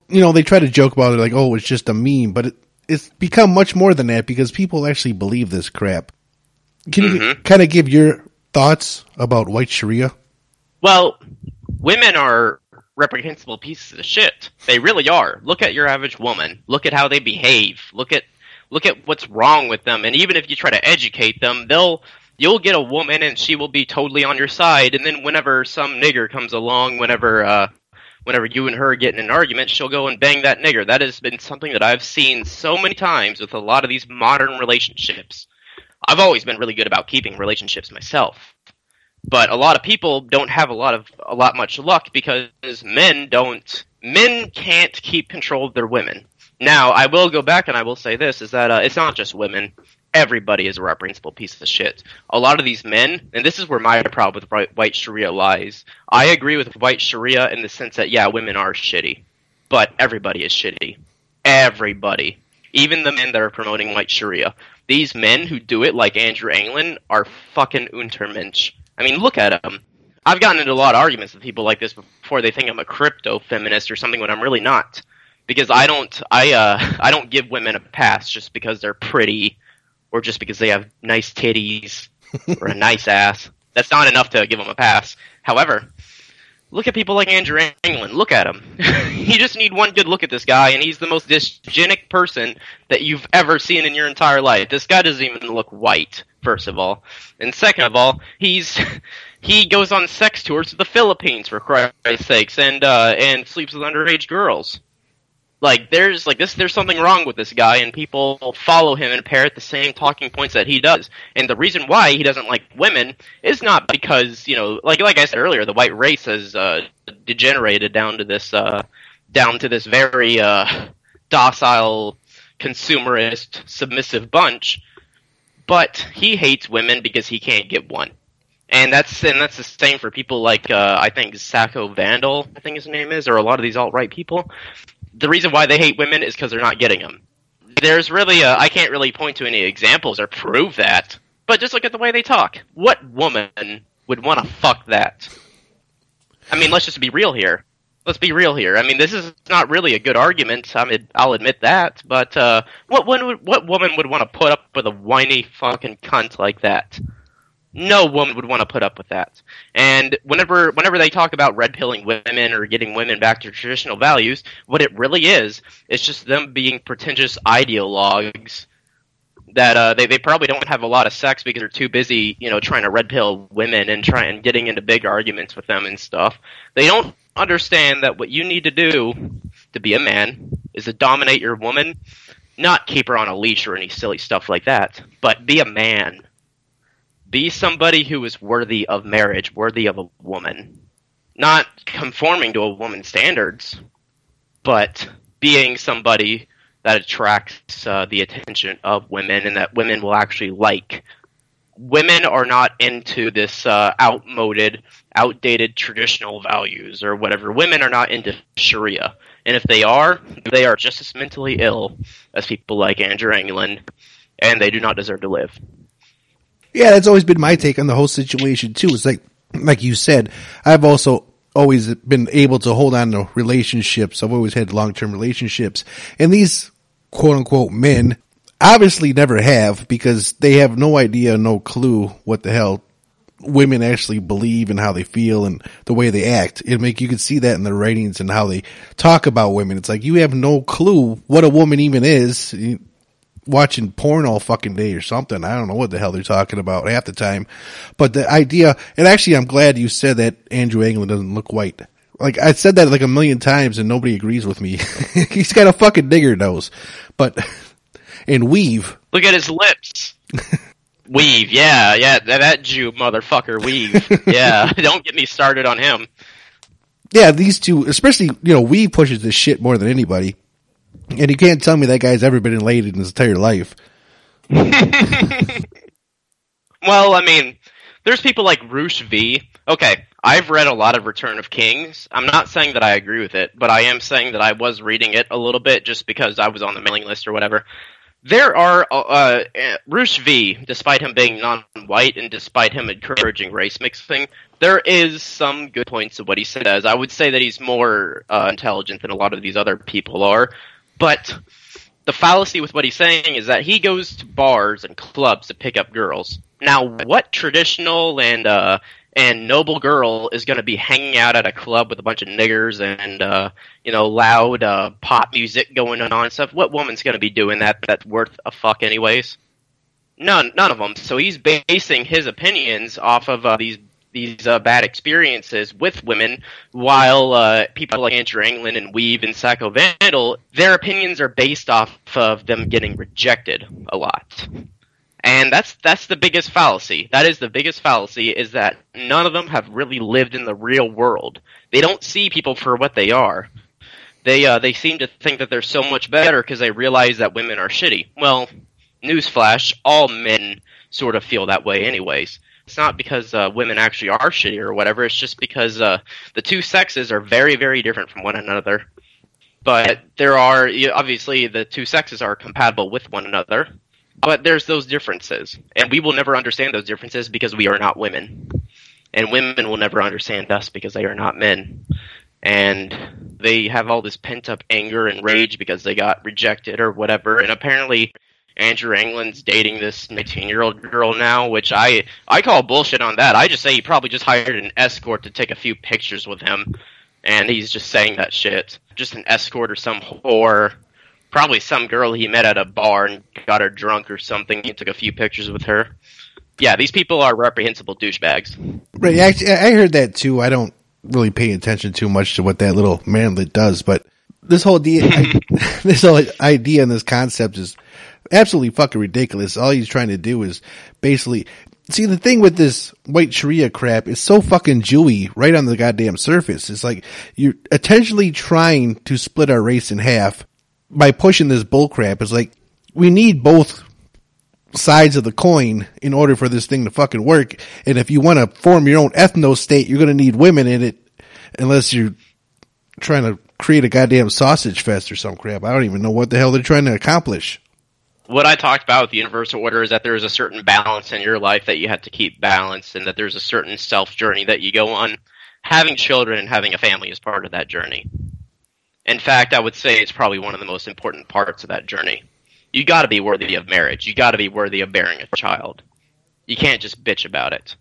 you know, they try to joke about it like, oh, it's just a meme, but it, it's become much more than that because people actually believe this crap. Can mm-hmm. you kind of give your thoughts about white Sharia? Well, women are reprehensible pieces of shit. They really are. Look at your average woman. Look at how they behave. Look at look at what's wrong with them. And even if you try to educate them, they'll you'll get a woman and she will be totally on your side. And then whenever some nigger comes along, whenever uh, whenever you and her get in an argument, she'll go and bang that nigger. That has been something that I've seen so many times with a lot of these modern relationships. I've always been really good about keeping relationships myself. But a lot of people don't have a lot of a lot much luck because men don't men can't keep control of their women. Now, I will go back and I will say this: is that uh, it's not just women. Everybody is a reprehensible piece of shit. A lot of these men, and this is where my problem with white Sharia lies. I agree with white Sharia in the sense that yeah, women are shitty, but everybody is shitty. Everybody, even the men that are promoting white Sharia. These men who do it, like Andrew Anglin, are fucking untermensch. I mean, look at them. I've gotten into a lot of arguments with people like this before. They think I'm a crypto feminist or something when I'm really not because I don't I uh I don't give women a pass just because they're pretty or just because they have nice titties or a nice ass. That's not enough to give them a pass. However, look at people like Andrew Anglin. Look at him. you just need one good look at this guy, and he's the most dysgenic person that you've ever seen in your entire life. This guy doesn't even look white, first of all, and second of all, he's he goes on sex tours to the Philippines for Christ's sakes, and uh, and sleeps with underage girls. Like there's like this there's something wrong with this guy and people follow him and parrot the same talking points that he does. And the reason why he doesn't like women is not because you know like like i said earlier the white race has uh, degenerated down to this uh, down to this very uh, docile consumerist submissive bunch but he hates women because he can't get one and that's and that's the same for people like uh, I think Sacco Vandal, I think his name is, or a lot of these alt right people the reason why they hate women is because they're not getting them. There's really a, I can't really point to any examples or prove that, but just look at the way they talk. What woman would want to fuck that? I mean, let's just be real here. Let's be real here. I mean, this is not really a good argument. I mean, I'll admit that. But uh, what what woman would want to put up with a whiny fucking cunt like that? no woman would want to put up with that. And whenever whenever they talk about red pilling women or getting women back to traditional values, what it really is, is just them being pretentious ideologues that uh, they they probably don't have a lot of sex because they're too busy, you know, trying to red pill women and trying getting into big arguments with them and stuff. They don't understand that what you need to do to be a man is to dominate your woman, not keep her on a leash or any silly stuff like that, but be a man be somebody who is worthy of marriage, worthy of a woman. Not conforming to a woman's standards, but being somebody that attracts uh, the attention of women and that women will actually like. Women are not into this uh, outmoded, outdated traditional values or whatever. Women are not into Sharia. And if they are, they are just as mentally ill as people like Andrew Anglin, and they do not deserve to live. Yeah, that's always been my take on the whole situation too. It's like, like you said, I've also always been able to hold on to relationships. I've always had long-term relationships and these quote unquote men obviously never have because they have no idea, no clue what the hell women actually believe and how they feel and the way they act. It make you can see that in the ratings and how they talk about women. It's like you have no clue what a woman even is. Watching porn all fucking day or something. I don't know what the hell they're talking about half the time. But the idea, and actually I'm glad you said that Andrew Anglin doesn't look white. Like I said that like a million times and nobody agrees with me. He's got a fucking digger nose. But, and weev. Look at his lips. Weev, yeah, yeah, that, that Jew motherfucker, Weev. yeah, don't get me started on him. Yeah, these two, especially, you know, Weev pushes this shit more than anybody. And you can't tell me that guy's ever been laid in his entire life. well, I mean, there's people like Roosh V. Okay, I've read a lot of Return of Kings. I'm not saying that I agree with it, but I am saying that I was reading it a little bit just because I was on the mailing list or whatever. There are uh, uh, Roosh V, despite him being non-white and despite him encouraging race mixing, there is some good points of what he says. I would say that he's more uh, intelligent than a lot of these other people are, but the fallacy with what he's saying is that he goes to bars and clubs to pick up girls. Now, what traditional and uh, and noble girl is going to be hanging out at a club with a bunch of niggers and uh, you know loud uh, pop music going on and stuff. What woman's going to be doing that? That's worth a fuck, anyways. None, none of them. So he's basing his opinions off of uh, these these uh, bad experiences with women, while uh, people like Andrew Anglin and Weev and Sacco Vandal, their opinions are based off of them getting rejected a lot. And that's that's the biggest fallacy. That is the biggest fallacy is that none of them have really lived in the real world. They don't see people for what they are. They uh, they seem to think that they're so much better because they realize that women are shitty. Well, newsflash: all men sort of feel that way, anyways. It's not because uh, women actually are shitty or whatever. It's just because uh, the two sexes are very very different from one another. But there are obviously the two sexes are compatible with one another but there's those differences, and we will never understand those differences because we are not women, and women will never understand us because they are not men, and they have all this pent up anger and rage because they got rejected or whatever, and apparently. Andrew Anglin's dating this 19 year old girl now, which I I call bullshit on that. I just say he probably just hired an escort to take a few pictures with him, and he's just saying that shit. Just an escort or some whore probably some girl he met at a bar and got her drunk or something. He took a few pictures with her. Yeah, these people are reprehensible douchebags. Right. Actually, I heard that too. I don't really pay attention too much to what that little manlet does, but this whole idea, this whole idea and this concept is absolutely fucking ridiculous. All he's trying to do is basically see the thing with this white Sharia crap is so fucking Jewy right on the goddamn surface. It's like you're intentionally trying to split our race in half by pushing this bullcrap is like we need both sides of the coin in order for this thing to fucking work. And if you want to form your own ethno state, you're going to need women in it, unless you're trying to create a goddamn sausage fest or some crap. I don't even know what the hell they're trying to accomplish. What I talked about with the universal order is that there is a certain balance in your life that you have to keep balanced, and that there's a certain self journey that you go on. Having children and having a family is part of that journey. In fact, I would say it's probably one of the most important parts of that journey. You got to be worthy of marriage. You got to be worthy of bearing a child. You can't just bitch about it.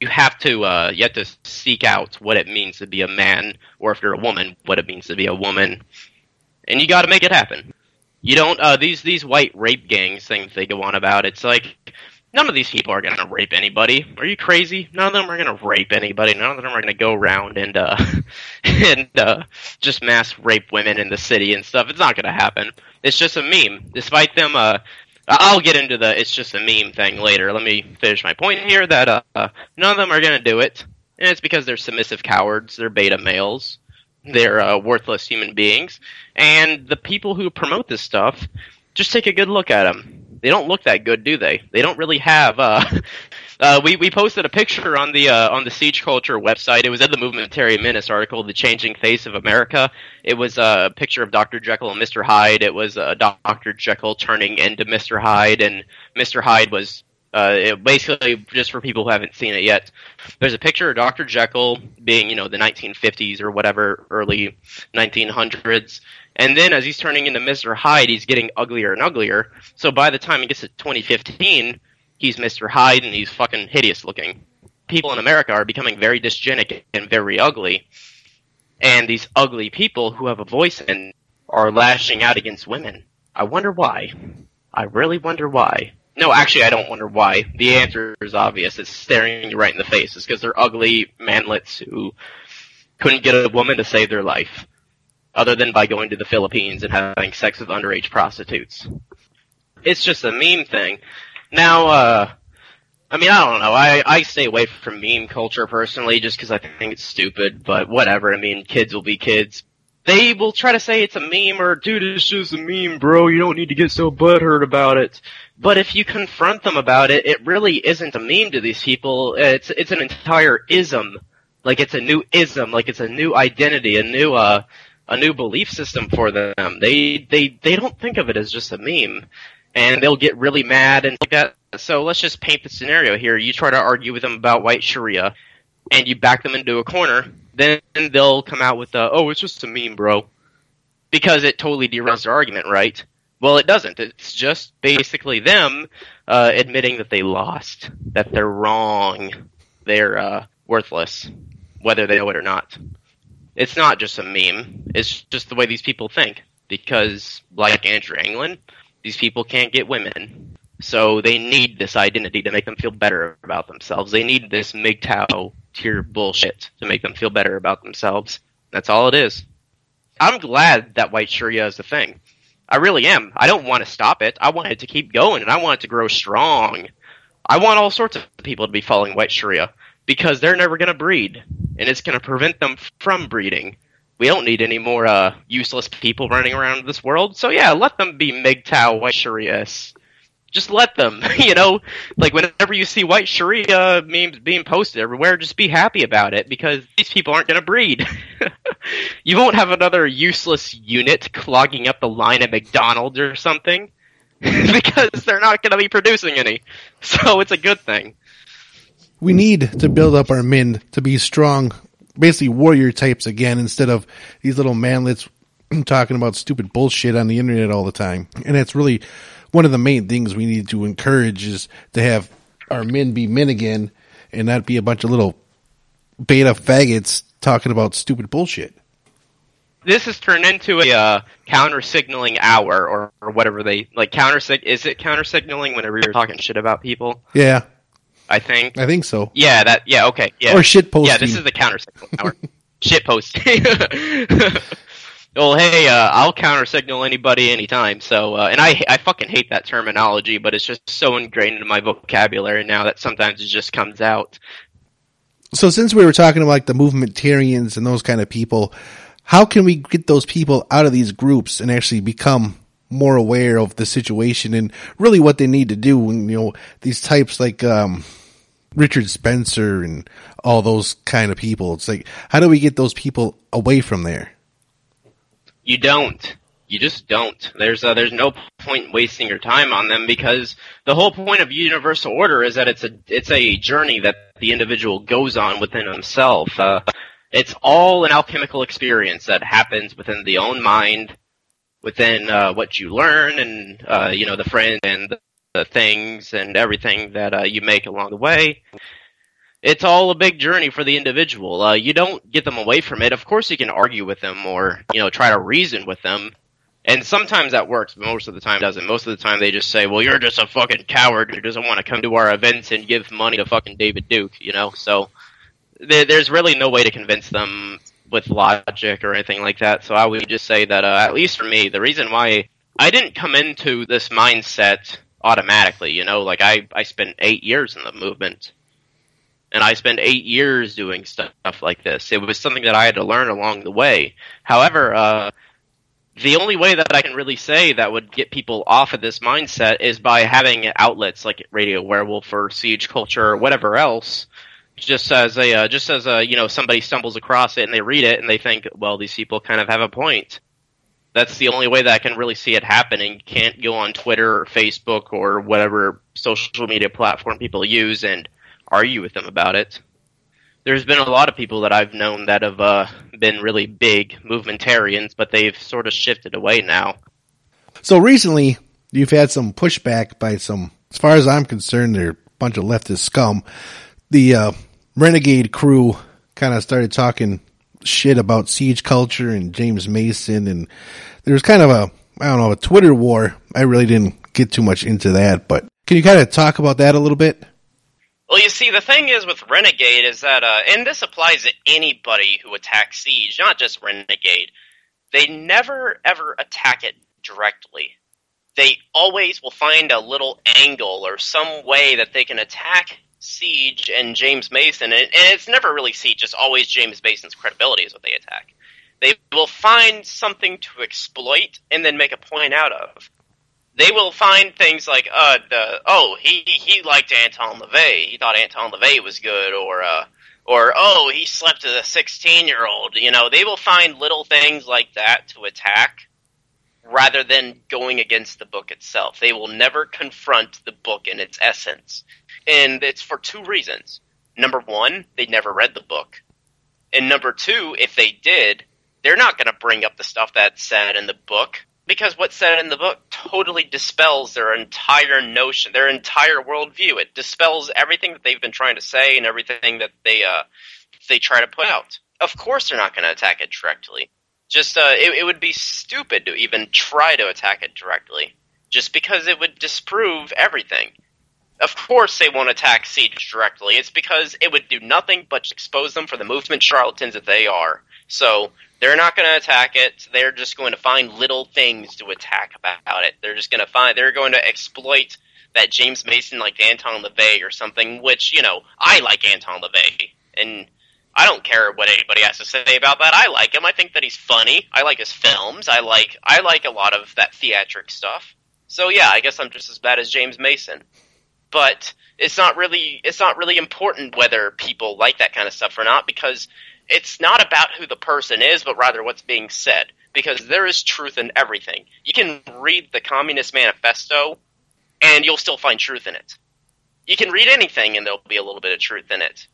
You have to uh, you have to seek out what it means to be a man, or if you're a woman, what it means to be a woman, and you got to make it happen. You don't uh, these these white rape gangs things they go on about. It's like none of these people are going to rape anybody. Are you crazy? None of them are going to rape anybody. None of them are going to go around and uh, and uh, just mass rape women in the city and stuff. It's not going to happen. It's just a meme. Despite them, uh, I'll get into the it's just a meme thing later. Let me finish my point here that uh, none of them are going to do it, and it's because they're submissive cowards. They're beta males. They're uh, worthless human beings, and the people who promote this stuff just take a good look at them they don't look that good, do they? They don't really have. Uh, uh, we we posted a picture on the uh, on the Siege Culture website. It was in the Movementary Menace article, "The Changing Face of America." It was a picture of Doctor Jekyll and Mister Hyde. It was uh, Doctor Jekyll turning into Mister Hyde, and Mister Hyde was uh, it, basically, just for people who haven't seen it yet, there's a picture of Dr. Jekyll being, you know, the 1950s or whatever, early 1900s, and then as he's turning into Mr. Hyde, he's getting uglier and uglier. So by the time he gets to 2015, he's Mr. Hyde and he's fucking hideous looking. people in America are becoming very dysgenic and very ugly. And these ugly people who have a voice and are lashing out against women. I wonder why. I really wonder why. No, actually, I don't wonder why. The answer is obvious. It's staring you right in the face. It's because they're ugly manlets who couldn't get a woman to save their life, other than by going to the Philippines and having sex with underage prostitutes. It's just a meme thing. Now, uh, I mean, I don't know. I, I stay away from meme culture personally just because I think it's stupid, but whatever. I mean, kids will be kids they will try to say it's a meme or, dude, it's just a meme, bro. You don't need to get so butthurt about it. But if you confront them about it, it really isn't a meme to these people. It's it's an entire ism, like it's a new ism, like it's a new identity, a new uh, a new belief system for them. They they they don't think of it as just a meme, and they'll get really mad and like that. So let's just paint the scenario here. You try to argue with them about white Sharia, and you back them into a corner then they'll come out with the, oh, it's just a meme, bro. Because it totally derails their argument, right? Well, it doesn't. It's just basically them uh, admitting that they lost, that they're wrong, they're uh, worthless, whether they know it or not. It's not just a meme. It's just the way these people think. Because, like Andrew Anglin, these people can't get women. So they need this identity to make them feel better about themselves. They need this MGTOW tier bullshit to make them feel better about themselves. That's all it is. I'm glad that white Sharia is a thing. I really am. I don't want to stop it. I want it to keep going and I want it to grow strong. I want all sorts of people to be following white Sharia because they're never going to breed and it's going to prevent them from breeding. We don't need any more uh, useless people running around this world. So yeah, let them be MGTOW white Sharia just let them. you know, like whenever you see white Sharia memes being posted everywhere, just be happy about it because these people aren't going to breed. you won't have another useless unit clogging up the line at McDonald's or something because they're not going to be producing any. So it's a good thing. We need to build up our men to be strong, basically warrior types again instead of these little manlets talking about stupid bullshit on the internet all the time. And it's really one of the main things we need to encourage is to have our men be men again and not be a bunch of little beta faggots talking about stupid bullshit. This has turned into a uh, counter signaling hour or, or whatever they like counter sig is it counter signaling whenever you're talking shit about people? Yeah. I think. I think so. Yeah, that yeah, okay. Yeah. Or shit posting. Yeah, this is the counter signal hour. shit posting. well, hey, uh, I'll counter signal anybody anytime. So, uh, and I I fucking hate that terminology, but it's just so ingrained in my vocabulary now that sometimes it just comes out. So, since we were talking about like the movementarians and those kind of people, how can we get those people out of these groups and actually become more aware of the situation and really what they need to do? when you know, these types like um, Richard Spencer and all those kind of people. It's like, how do we get those people away from there? You don't. You just don't. There's uh, there's no point wasting your time on them because the whole point of universal order is that it's a it's a journey that the individual goes on within himself. Uh, it's all an alchemical experience that happens within the own mind, within uh, what you learn, and uh, you know the friends and the, things and everything that uh, you make along the way it's all a big journey for the individual. Uh, you don't get them away from it. Of course, you can argue with them or you know try to reason with them, and sometimes that works. But most of the time, it doesn't. Most of the time, they just say, "Well, you're just a fucking coward who doesn't want to come to our events and give money to fucking David Duke." You know, so there, there's really no way to convince them with logic or anything like that. So I would just say that, uh, at least for me, the reason why I didn't come into this mindset automatically, you know, like I I spent eight years in the movement and I spent eight years doing stuff like this. It was something that I had to learn along the way. However, uh, the only way that I can really say that would get people off of this mindset is by having outlets like Radio Werewolf or Siege Culture or whatever else. Just as a, uh, just as a, you know, somebody stumbles across it and they read it and they think, well, these people kind of have a point. That's the only way that I can really see it happening. You can't go on Twitter or Facebook or whatever social media platform people use and argue with them about it. There's been a lot of people that I've known that have uh, been really big movementarians, but they've sort of shifted away now. So recently, you've had some pushback by some, as far as I'm concerned, they're a bunch of leftist scum. The uh, Renegade crew kind of started talking shit about siege culture and James Mason, and there was kind of a I don't know a Twitter war. I really didn't get too much into that, but can you kind of talk about that a little bit? Well, you see, the thing is with Renegade is that, uh, and this applies to anybody who attacks Siege, not just Renegade. They never ever attack it directly. They always will find a little angle or some way that they can attack Siege and James Mason, and, it's never really Siege; it's always James Mason's credibility is what they attack. They will find something to exploit and then make a point out of. They will find things like, uh, the, oh, he he liked Anton LaVey. He thought Anton LaVey was good, or uh, or oh, he slept with a sixteen-year-old. You know, they will find little things like that to attack rather than going against the book itself. They will never confront the book in its essence. And it's for two reasons. Number one, they never read the book. And number two, if they did, they're not going to bring up the stuff that's said in the book because what's said in the book totally dispels their entire notion, their entire worldview. It dispels everything that they've been trying to say and everything that they uh, they try to put out. Of course, they're not going to attack it directly. Just uh, it, it would be stupid to even try to attack it directly, just because it would disprove everything. Of course, they won't attack Siege directly. It's because it would do nothing but expose them for the movement charlatans that they are. So they're not going to attack it. They're just going to find little things to attack about it. They're just going to find. They're going to exploit that James Mason like Anton LaVey or something. Which you know, I like Anton LaVey, and I don't care what anybody has to say about that. I like him. I think that he's funny. I like his films. I like I like a lot of that theatric stuff. So yeah, I guess I'm just as bad as James Mason. But it's not really it's not really important whether people like that kind of stuff or not because it's not about who the person is, but rather what's being said. Because there is truth in everything. You can read the Communist Manifesto and you'll still find truth in it. You can read anything and there'll be a little bit of truth in it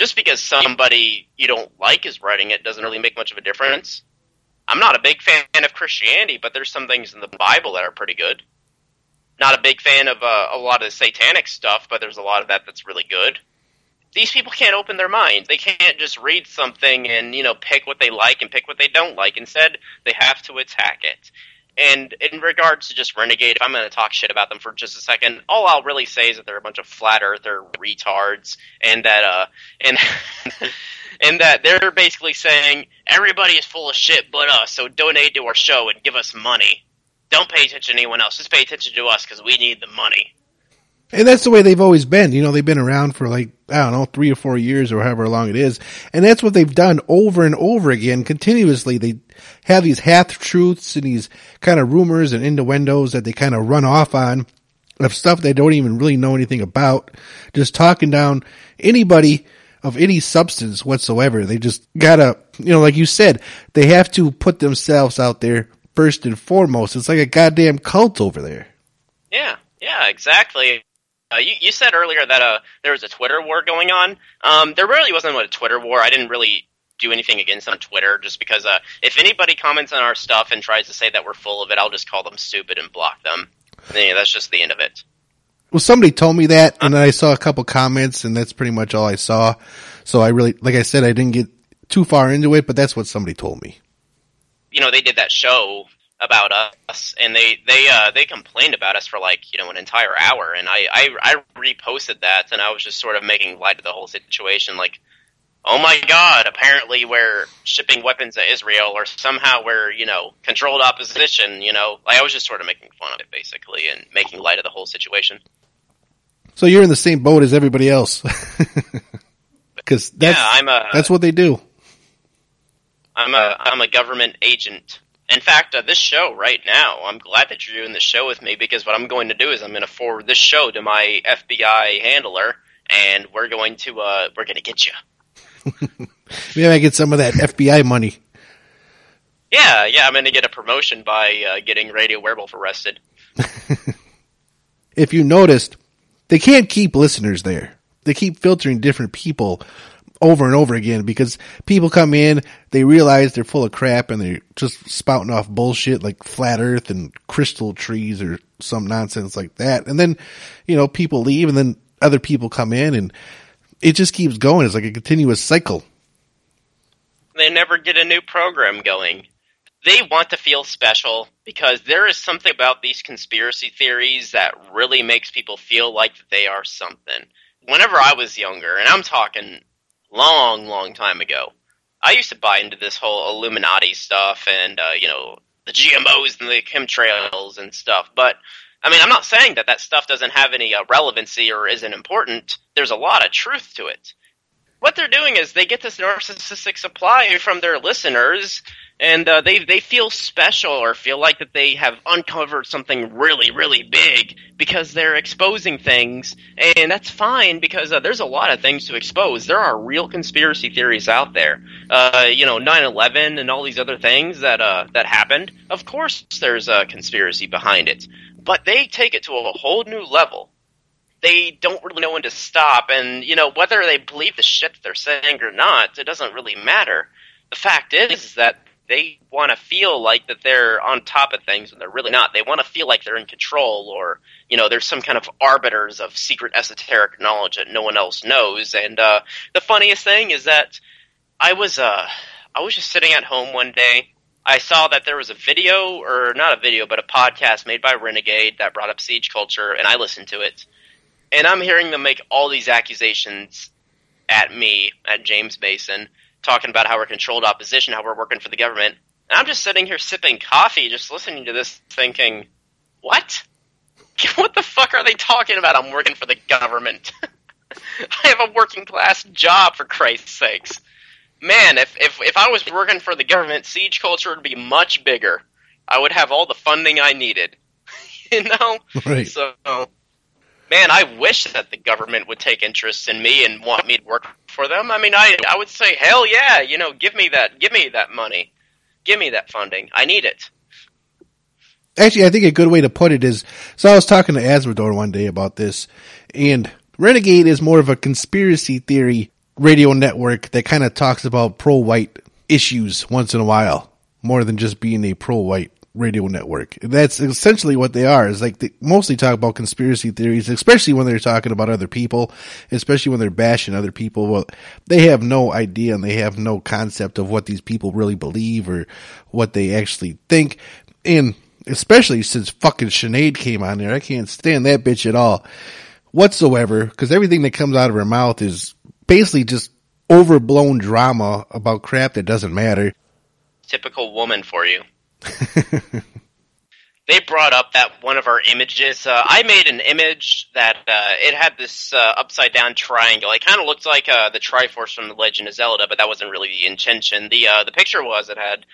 just because somebody you don't like is writing it doesn't really make much of a difference. I'm not a big fan of Christianity, but there's some things in the Bible that are pretty good. Not a big fan of uh, a lot of the satanic stuff, but there's a lot of that that's really good. These people can't open their minds. They can't just read something and, you know, pick what they like and pick what they don't like. Instead, they have to attack it. And in regards to just Renegade, if I'm going to talk shit about them for just a second, all I'll really say is that they're a bunch of flat earther retards, and that uh, and and that they're basically saying everybody is full of shit but us. So donate to our show and give us money. Don't pay attention to anyone else. Just pay attention to us because we need the money. And that's the way they've always been. You know, they've been around for like, I don't know, three or four years or however long it is. And that's what they've done over and over again continuously. They have these half truths and these kind of rumors and innuendos that they kind of run off on of stuff they don't even really know anything about. Just talking down anybody of any substance whatsoever. They just gotta, you know, like you said, they have to put themselves out there first and foremost. It's like a goddamn cult over there. Yeah, yeah, exactly. Uh, you, you said earlier that uh, there was a Twitter war going on. Um, there really wasn't a Twitter war. I didn't really do anything against on Twitter just because uh, if anybody comments on our stuff and tries to say that we're full of it, I'll just call them stupid and block them. And, that's just the end of it. Well, somebody told me that, and then I saw a couple comments, and that's pretty much all I saw. So I really, like I said, I didn't get too far into it, but that's what somebody told me. You know, they did that show about us, and they they uh, they complained about us for like you know an entire hour, and I, I I reposted that, and I was just sort of making light of the whole situation, like. Oh my God! Apparently, we're shipping weapons to Israel, or somehow we're, you know, controlled opposition. You know, like I was just sort of making fun of it, basically, and making light of the whole situation. So you're in the same boat as everybody else, because yeah, I'm a that's what they do. I'm a I'm a government agent in fact, uh, this show right now, I'm glad that you're doing this show with me because what I'm going to do is I'm going to forward this show to my FBI handler, and we're going to uh, we're going to get you. Maybe I get some of that FBI money. Yeah, yeah, I'm going to get a promotion by uh, getting Radio Werewolf arrested. if you noticed, they can't keep listeners there. They keep filtering different people over and over again because people come in, they realize they're full of crap and they're just spouting off bullshit like flat earth and crystal trees or some nonsense like that. And then, you know, people leave and then other people come in and it just keeps going. It's like a continuous cycle. They never get a new program going. They want to feel special because there is something about these conspiracy theories that really makes people feel like they are something. Whenever I was younger, and I'm talking long, long time ago, I used to buy into this whole Illuminati stuff and, uh, you know, the GMOs and the chemtrails and stuff. But I mean, I'm not saying that that stuff doesn't have any uh, relevancy or isn't important. There's a lot of truth to it. What they're doing is they get this narcissistic supply from their listeners, and uh, they they feel special or feel like that they have uncovered something really really big because they're exposing things, and that's fine because uh, there's a lot of things to expose. There are real conspiracy theories out there. Uh, you know, 9/11 and all these other things that uh, that happened. Of course, there's a conspiracy behind it but they take it to a whole new level. They don't really know when to stop, and you know whether they believe the shit they're saying or not, it doesn't really matter. The fact is, is that they want to feel like that they're on top of things and they're really not. They want to feel like they're in control, or you know, there's some kind of arbiters of secret esoteric knowledge that no one else knows. And uh, the funniest thing is that I was uh, I was just sitting at home one day I saw that there was a video, or not a video, but a podcast made by Renegade that brought up siege culture, and I listened to it. And I'm hearing them make all these accusations at me, at James Mason, talking about how we're controlled opposition, how we're working for the government. And I'm just sitting here sipping coffee, just listening to this, thinking, what? What the fuck are they talking about? I'm working for the government. I have a working class job, for Christ's sakes man, if, if if I was working for the government, siege culture would be much bigger. I would have all the funding I needed. you know? Right. So man, I wish that the government would take interest in me and want me to work for them. I mean, I I would say, hell yeah, you know, give me that, give me that money, give me that funding. I need it. Actually, I think a good way to put it is, so I was talking to Asmodor one day about this, and Renegade is more of a conspiracy theory radio network that kind of talks about pro white issues once in a while, more than just being a pro white radio network. That's essentially what they are. Is like they mostly talk about conspiracy theories, especially when they're talking about other people, especially when they're bashing other people. Well, they have no idea and they have no concept of what these people really believe or what they actually think. And especially since fucking Sinead came on there, I can't stand that bitch at all whatsoever because everything that comes out of her mouth is basically just overblown drama about crap that doesn't matter. Typical woman for you. they brought up that one of our images. Uh, I made an image that uh, it had this uh, upside down triangle. It kind of looked like uh, the Triforce from the Legend of Zelda, but that wasn't really the intention. The uh, the picture was it had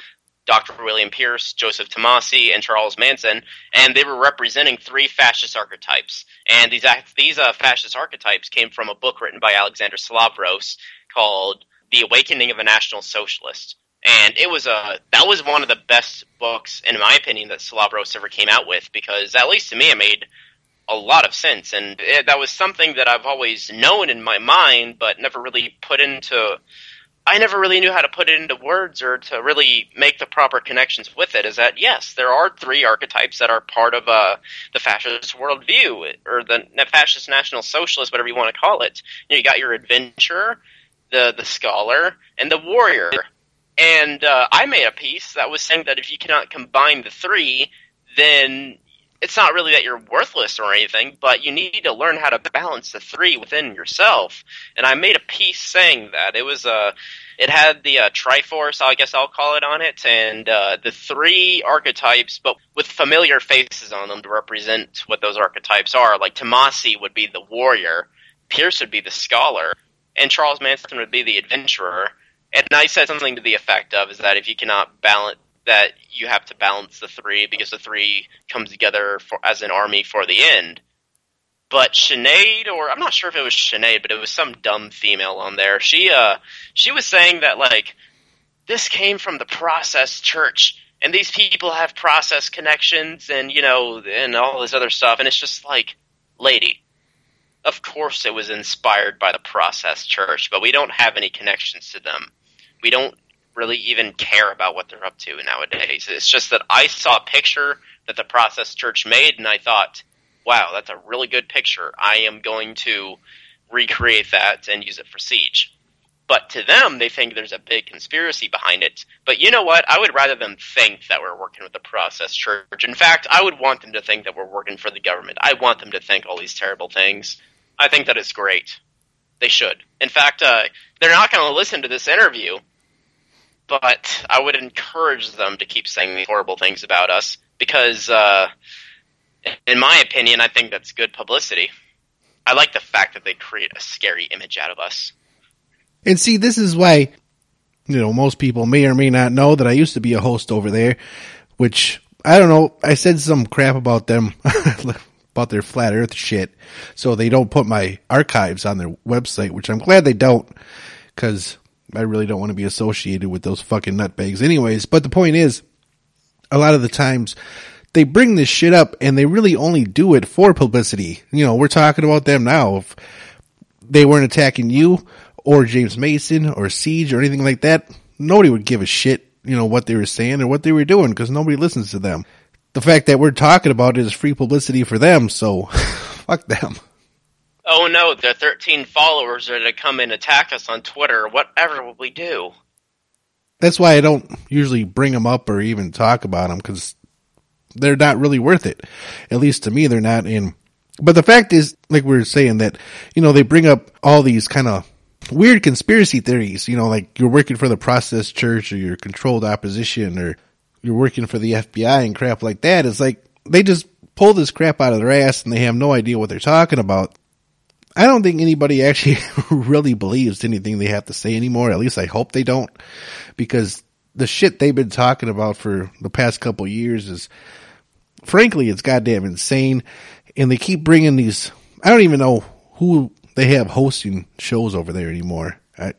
Dr. William Pierce, Joseph Tomasi, and Charles Manson, and they were representing three fascist archetypes. And these these uh, fascist archetypes came from a book written by Alexander Stavros called "The Awakening of a National Socialist." And it was a that was one of the best books, in my opinion, that Stavros ever came out with because, at least to me, it made a lot of sense, and it, that was something that I've always known in my mind, but never really put into I never really knew how to put it into words or to really make the proper connections with it. Is that yes, there are three archetypes that are part of uh, the fascist worldview or the fascist national socialist, whatever you want to call it. You, know, you got your adventurer, the the scholar, and the warrior. And uh, I made a piece that was saying that if you cannot combine the three, then it's not really that you're worthless or anything, but you need to learn how to balance the three within yourself. And I made a piece saying that it was a, uh, it had the uh, Triforce, I guess I'll call it on it, and uh, the three archetypes, but with familiar faces on them to represent what those archetypes are. Like Tomasi would be the warrior, Pierce would be the scholar, and Charles Manson would be the adventurer. And I said something to the effect of is that if you cannot balance that you have to balance the three because the three comes together for, as an army for the end. But Sinead, or I'm not sure if it was Sinead, but it was some dumb female on there. She uh she was saying that like this came from the process church and these people have process connections and you know and all this other stuff and it's just like lady of course it was inspired by the process church but we don't have any connections to them we don't really even care about what they're up to nowadays. It's just that I saw a picture that the Process Church made, and I thought, wow, that's a really good picture. I am going to recreate that and use it for Siege. But to them, they think there's a big conspiracy behind it. But you know what? I would rather them think that we're working with the Process Church. In fact, I would want them to think that we're working for the government. I want them to think all these terrible things. I think that is great. They should. In fact, uh, they're not going to listen to this interview, but I would encourage them to keep saying these horrible things about us because, uh, in my opinion, I think that's good publicity. I like the fact that they create a scary image out of us. And see, this is why, you know, most people may or may not know that I used to be a host over there, which I don't know. I said some crap about them, about their flat earth shit. So they don't put my archives on their website, which I'm glad they don't because I really don't want to be associated with those fucking nutbags anyways. But the point is, a lot of the times they bring this shit up and they really only do it for publicity. You know, we're talking about them now. If they weren't attacking you, or James Mason or Siege or anything like that, nobody would give a shit, you know, what they were saying or what they were doing because nobody listens to them. The fact that we're talking about it is free publicity for them, so fuck them. Oh no, the 13 followers are going to come and attack us on Twitter. Whatever will we do? That's why I don't usually bring them up or even talk about them because they're not really worth it. At least to me, they're not in. But the fact is, like we were saying, that, you know, they bring up all these kind of weird conspiracy theories, you know, like you're working for the process church or you're controlled opposition or you're working for the FBI and crap like that. It's like they just pull this crap out of their ass and they have no idea what they're talking about. I don't think anybody actually really believes anything they have to say anymore. At least I hope they don't because the shit they've been talking about for the past couple years is frankly, it's goddamn insane. And they keep bringing these, I don't even know who they have hosting shows over there anymore. I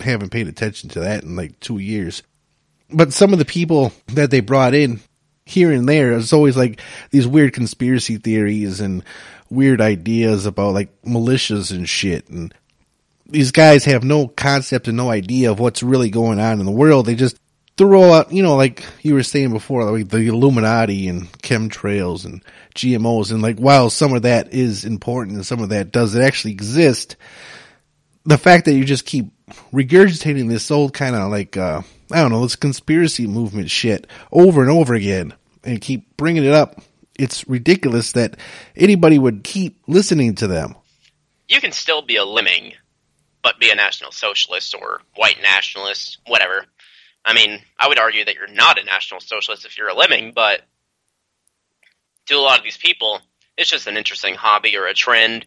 haven't paid attention to that in like two years. But some of the people that they brought in here and there, it's always like these weird conspiracy theories and weird ideas about like militias and shit. And these guys have no concept and no idea of what's really going on in the world. They just throw out, you know, like you were saying before, like the Illuminati and chemtrails and GMOs. And like, while some of that is important and some of that does it actually exist, the fact that you just keep regurgitating this old kind of like, uh, I don't know, this conspiracy movement shit over and over again and keep bringing it up. It's ridiculous that anybody would keep listening to them. You can still be a lemming, but be a national socialist or white nationalist, whatever. I mean, I would argue that you're not a national socialist if you're a lemming, but to a lot of these people, it's just an interesting hobby or a trend.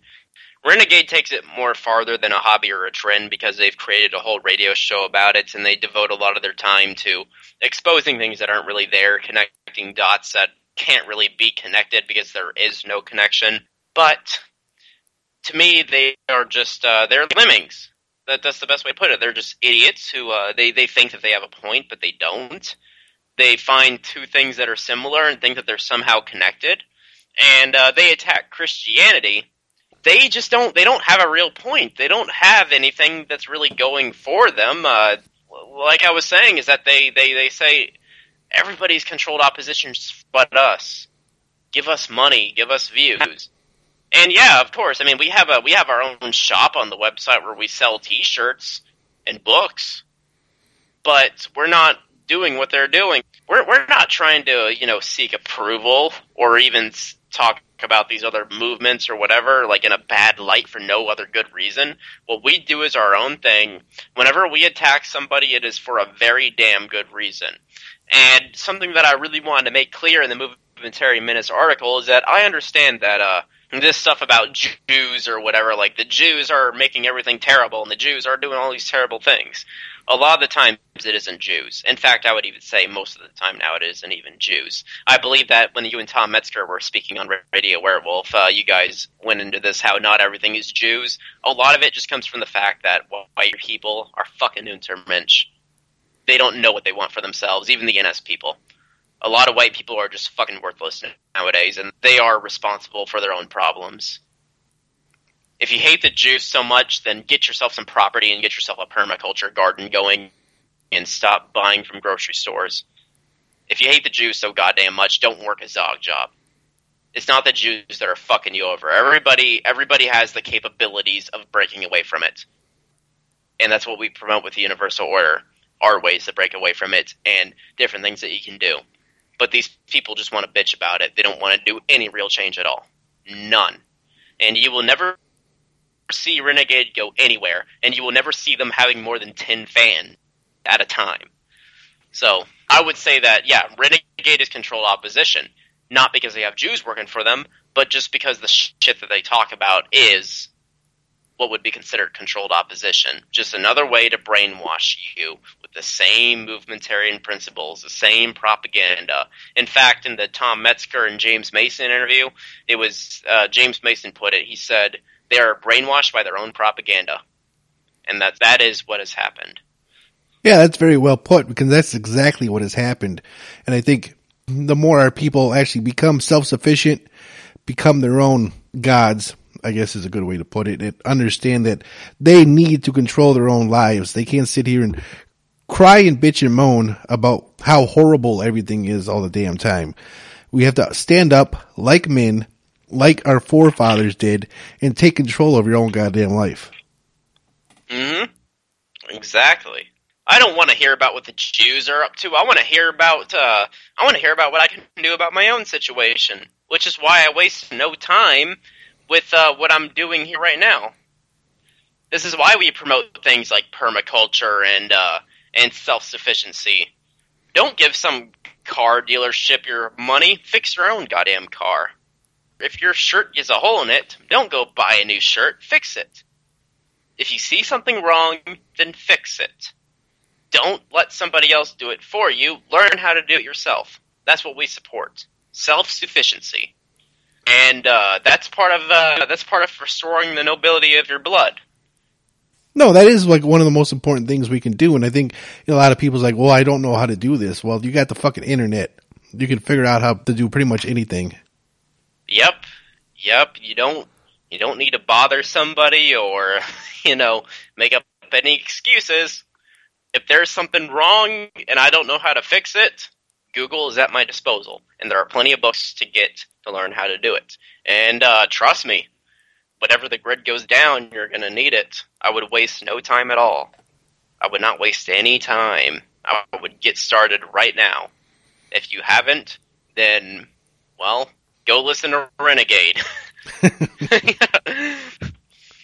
Renegade takes it more farther than a hobby or a trend because they've created a whole radio show about it and they devote a lot of their time to exposing things that aren't really there, connecting dots that can't really be connected because there is no connection. But to me, they are just uh, they're lemmings. That, that's the best way to put it. They're just idiots who uh, they they think that they have a point, but they don't. They find two things that are similar and think that they're somehow connected, and uh, they attack Christianity. They just don't. They don't have a real point. They don't have anything that's really going for them. Uh, like I was saying, is that they they they say everybody's controlled opposition but us. Give us money. Give us views. And yeah, of course. I mean, we have a we have our own shop on the website where we sell T-shirts and books, but we're not doing what they're doing. We're we're not trying to you know seek approval or even talk about these other movements or whatever like in a bad light for no other good reason. What we do is our own thing. Whenever we attack somebody, it is for a very damn good reason. And something that I really wanted to make clear in the Movementary Minutes article is that I understand that uh, this stuff about Jews or whatever, like the Jews are making everything terrible and the Jews are doing all these terrible things. A lot of the times it isn't Jews. In fact, I would even say most of the time now it isn't even Jews. I believe that when you and Tom Metzger were speaking on Radio Werewolf, uh, you guys went into this how not everything is Jews. A lot of it just comes from the fact that white people are fucking untermensch. They don't know what they want for themselves, even the NS people a lot of white people are just fucking worthless nowadays, and they are responsible for their own problems. If you hate the Jews so much, then get yourself some property and get yourself a permaculture garden going and stop buying from grocery stores. If you hate the Jews so goddamn much, don't work a Zog job. It's not the Jews that are fucking you over. Everybody, everybody has the capabilities of breaking away from it, and that's what we promote with the universal order. Are ways to break away from it, and different things that you can do. But these people just want to bitch about it. They don't want to do any real change at all. None. And you will never see Renegade go anywhere, and you will never see them having more than 10 fans at a time. So I would say that, yeah, Renegade is controlled opposition. Not because they have Jews working for them, but just because the shit that they talk about is what would be considered controlled opposition. Just another way to brainwash you with the same movementarian principles, the same propaganda. In fact, in the Tom Metzger and James Mason interview, it was uh, James Mason put it. He said they are brainwashed by their own propaganda, and that that is what has happened. Yeah, that's very well put because that's exactly what has happened. And I think the more our people actually become self-sufficient, become their own gods, I guess is a good way to put it, and understand that they need to control their own lives. They can't sit here and cry and bitch and moan about how horrible everything is all the damn time. We have to stand up like men, like our forefathers did, and take control of your own goddamn life. Mm-hmm. Exactly. I don't want to hear about what the Jews are up to. I want to hear about uh, I want to hear about what I can do about my own situation, which is why I waste no time with uh, what I'm doing here right now. This is why we promote things like permaculture and uh, and self sufficiency. Don't give some car dealership your money. Fix your own goddamn car. If your shirt gets a hole in it, don't go buy a new shirt. Fix it. If you see something wrong, then fix it. Don't let somebody else do it for you. Learn how to do it yourself. That's what we support. Self sufficiency. And uh, that's part of uh, that's part of restoring the nobility of your blood. No, that is like one of the most important things we can do. And I think you know, a lot of people's like, well, I don't know how to do this. Well, you got the fucking internet. You can figure out how to do pretty much anything. Yep. Yep. You don't you don't need to bother somebody or, you know, make up any excuses if there's something wrong and I don't know how to fix it, Google is at my disposal, and there are plenty of books to get to learn how to do it. And uh, trust me, whatever the grid goes down, you're going to need it. I would waste no time at all. I would not waste any time. I would get started right now. If you haven't, then, well, go listen to Renegade.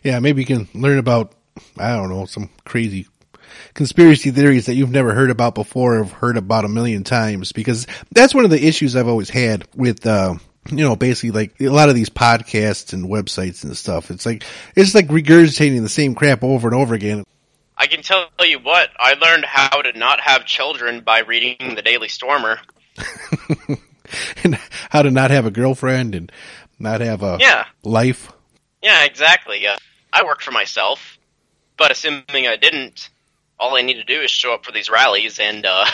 yeah, maybe you can learn about, I don't know, some crazy conspiracy theories that you've never heard about before or have heard about a million times because that's one of the issues I've always had with, uh, you know, basically like a lot of these podcasts and websites and stuff. It's like, it's like regurgitating the same crap over and over again. I can tell you what, I learned how to not have children by reading the Daily Stormer. and how to not have a girlfriend and not have a yeah. life. Yeah, exactly. Uh, I work for myself, but assuming I didn't, all I need to do is show up for these rallies and uh,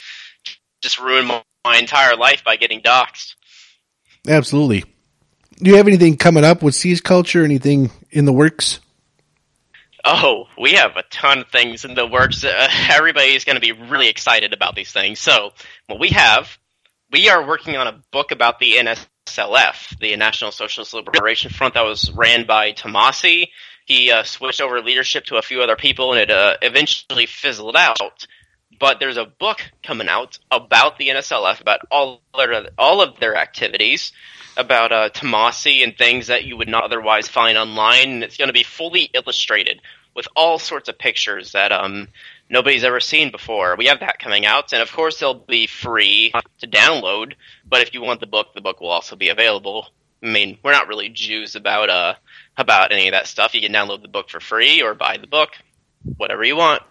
just ruin my, my, entire life by getting doxxed. Absolutely. Do you have anything coming up with Siege Culture? Anything in the works? Oh, we have a ton of things in the works. Uh, everybody is going to be really excited about these things. So, what we have, we are working on a book about the NSLF, the National Socialist Liberation Front, that was ran by Tommasi he uh, switched over leadership to a few other people, and it uh, eventually fizzled out. But there's a book coming out about the NSLF, about all their, all of their activities, about uh, Tommasi and things that you would not otherwise find online. And it's going to be fully illustrated with all sorts of pictures that um, nobody's ever seen before. We have that coming out, and of course, they'll be free to download. But if you want the book, the book will also be available. I mean, we're not really Jews about uh, about any of that stuff. You can download the book for free or buy the book, whatever you want.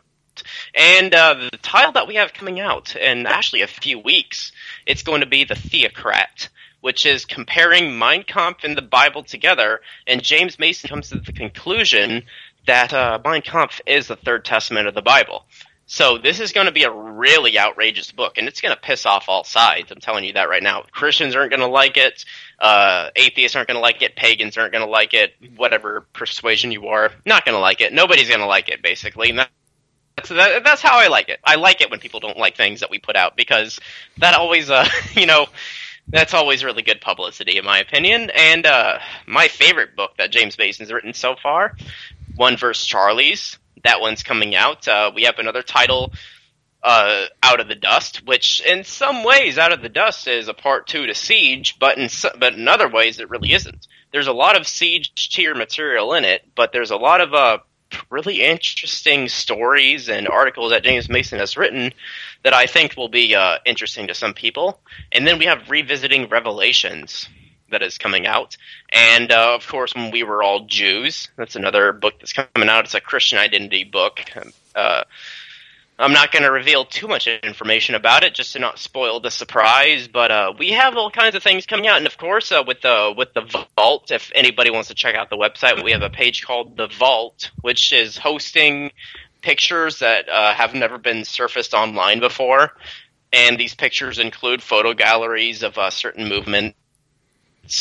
And uh, the title that we have coming out in actually a few weeks, it's going to be The Theocrat, which is comparing Mein Kampf and the Bible together. And James Mason comes to the conclusion that uh, Mein Kampf is the third testament of the Bible. So this is going to be a really outrageous book, and it's going to piss off all sides. I'm telling you that right now. Christians aren't going to like it. Uh, atheists aren't going to like it. Pagans aren't going to like it. Whatever persuasion you are, not going to like it. Nobody's going to like it, basically. And that's that, that's how I like it. I like it when people don't like things that we put out because that always, uh, you know, That's always really good publicity, in my opinion. And uh, my favorite book that James Mason's written so far, One vs. Charlie's. That one's coming out. Uh, we have another title, uh, Out of the Dust, which in some ways, Out of the Dust is a part two to Siege, but in but in other ways, it really isn't. There's a lot of Siege tier material in it, but there's a lot of uh, really interesting stories and articles that James Mason has written that I think will be uh, interesting to some people. And then we have Revisiting Revelations that is coming out. And uh, of course, when we were all Jews, that's another book that's coming out. It's a Christian identity book. Uh, I'm not going to reveal too much information about it, just to not spoil the surprise. But uh, we have all kinds of things coming out, and of course, uh, with the with the Vault, if anybody wants to check out the website, we have a page called the Vault, which is hosting pictures that uh, have never been surfaced online before. And these pictures include photo galleries of uh, certain movements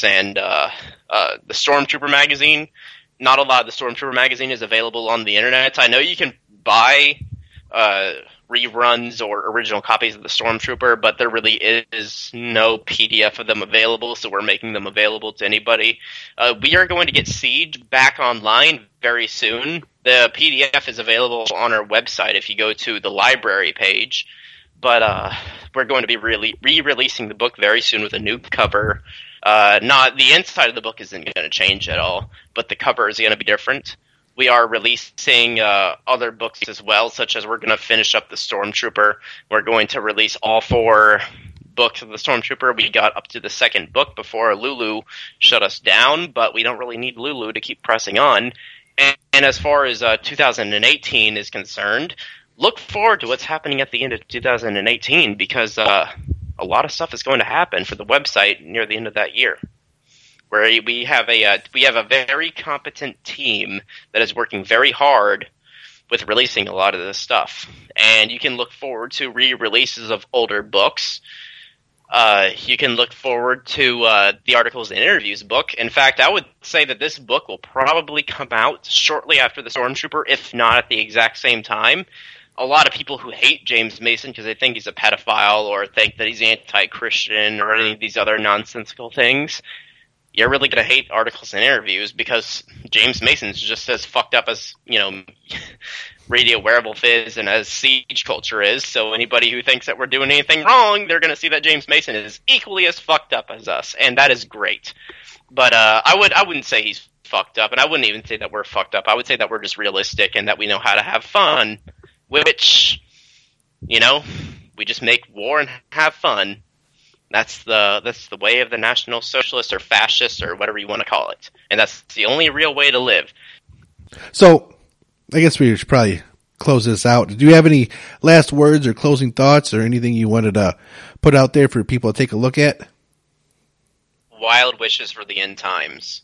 and uh, uh, the Stormtrooper magazine. Not a lot of the Stormtrooper magazine is available on the internet. I know you can buy uh, reruns or original copies of the Stormtrooper, but there really is no PDF of them available, so we're making them available to anybody. Uh, we are going to get Siege back online very soon. The PDF is available on our website if you go to the library page. But uh, we're going to be really re-releasing the book very soon with a new cover. Uh, not the inside of the book isn't going to change at all, but the cover is going to be different we are releasing uh, other books as well, such as we're going to finish up the Stormtrooper. We're going to release all four books of the Stormtrooper. We got up to the second book before Lulu shut us down, but we don't really need Lulu to keep pressing on. And, and as far as uh, 2018 is concerned, look forward to what's happening at the end of 2018 because uh, a lot of stuff is going to happen for the website near the end of that year where we have a uh, we have a very competent team that is working very hard with releasing a lot of this stuff, and you can look forward to re-releases of older books. Uh, you can look forward to uh, the articles and interviews book. In fact, I would say that this book will probably come out shortly after the Stormtrooper, if not at the exact same time. A lot of people who hate James Mason because they think he's a pedophile or think that he's anti-Christian or any of these other nonsensical things you're really going to hate articles and interviews because James Mason's just as fucked up as, you know, Radio Werewolf is and as Siege Culture is. So anybody who thinks that we're doing anything wrong, they're going to see that James Mason is equally as fucked up as us. And that is great. But uh, I would I wouldn't say he's fucked up, and I wouldn't even say that we're fucked up. I would say that we're just realistic and that we know how to have fun, which, you know, we just make war and have fun that's the that's the way of the National Socialist or Fascist or whatever you want to call it, and that's the only real way to live. So, I guess we should probably close this out. Do you have any last words or closing thoughts or anything you wanted to put out there for people to take a look at? Wild wishes for the end times.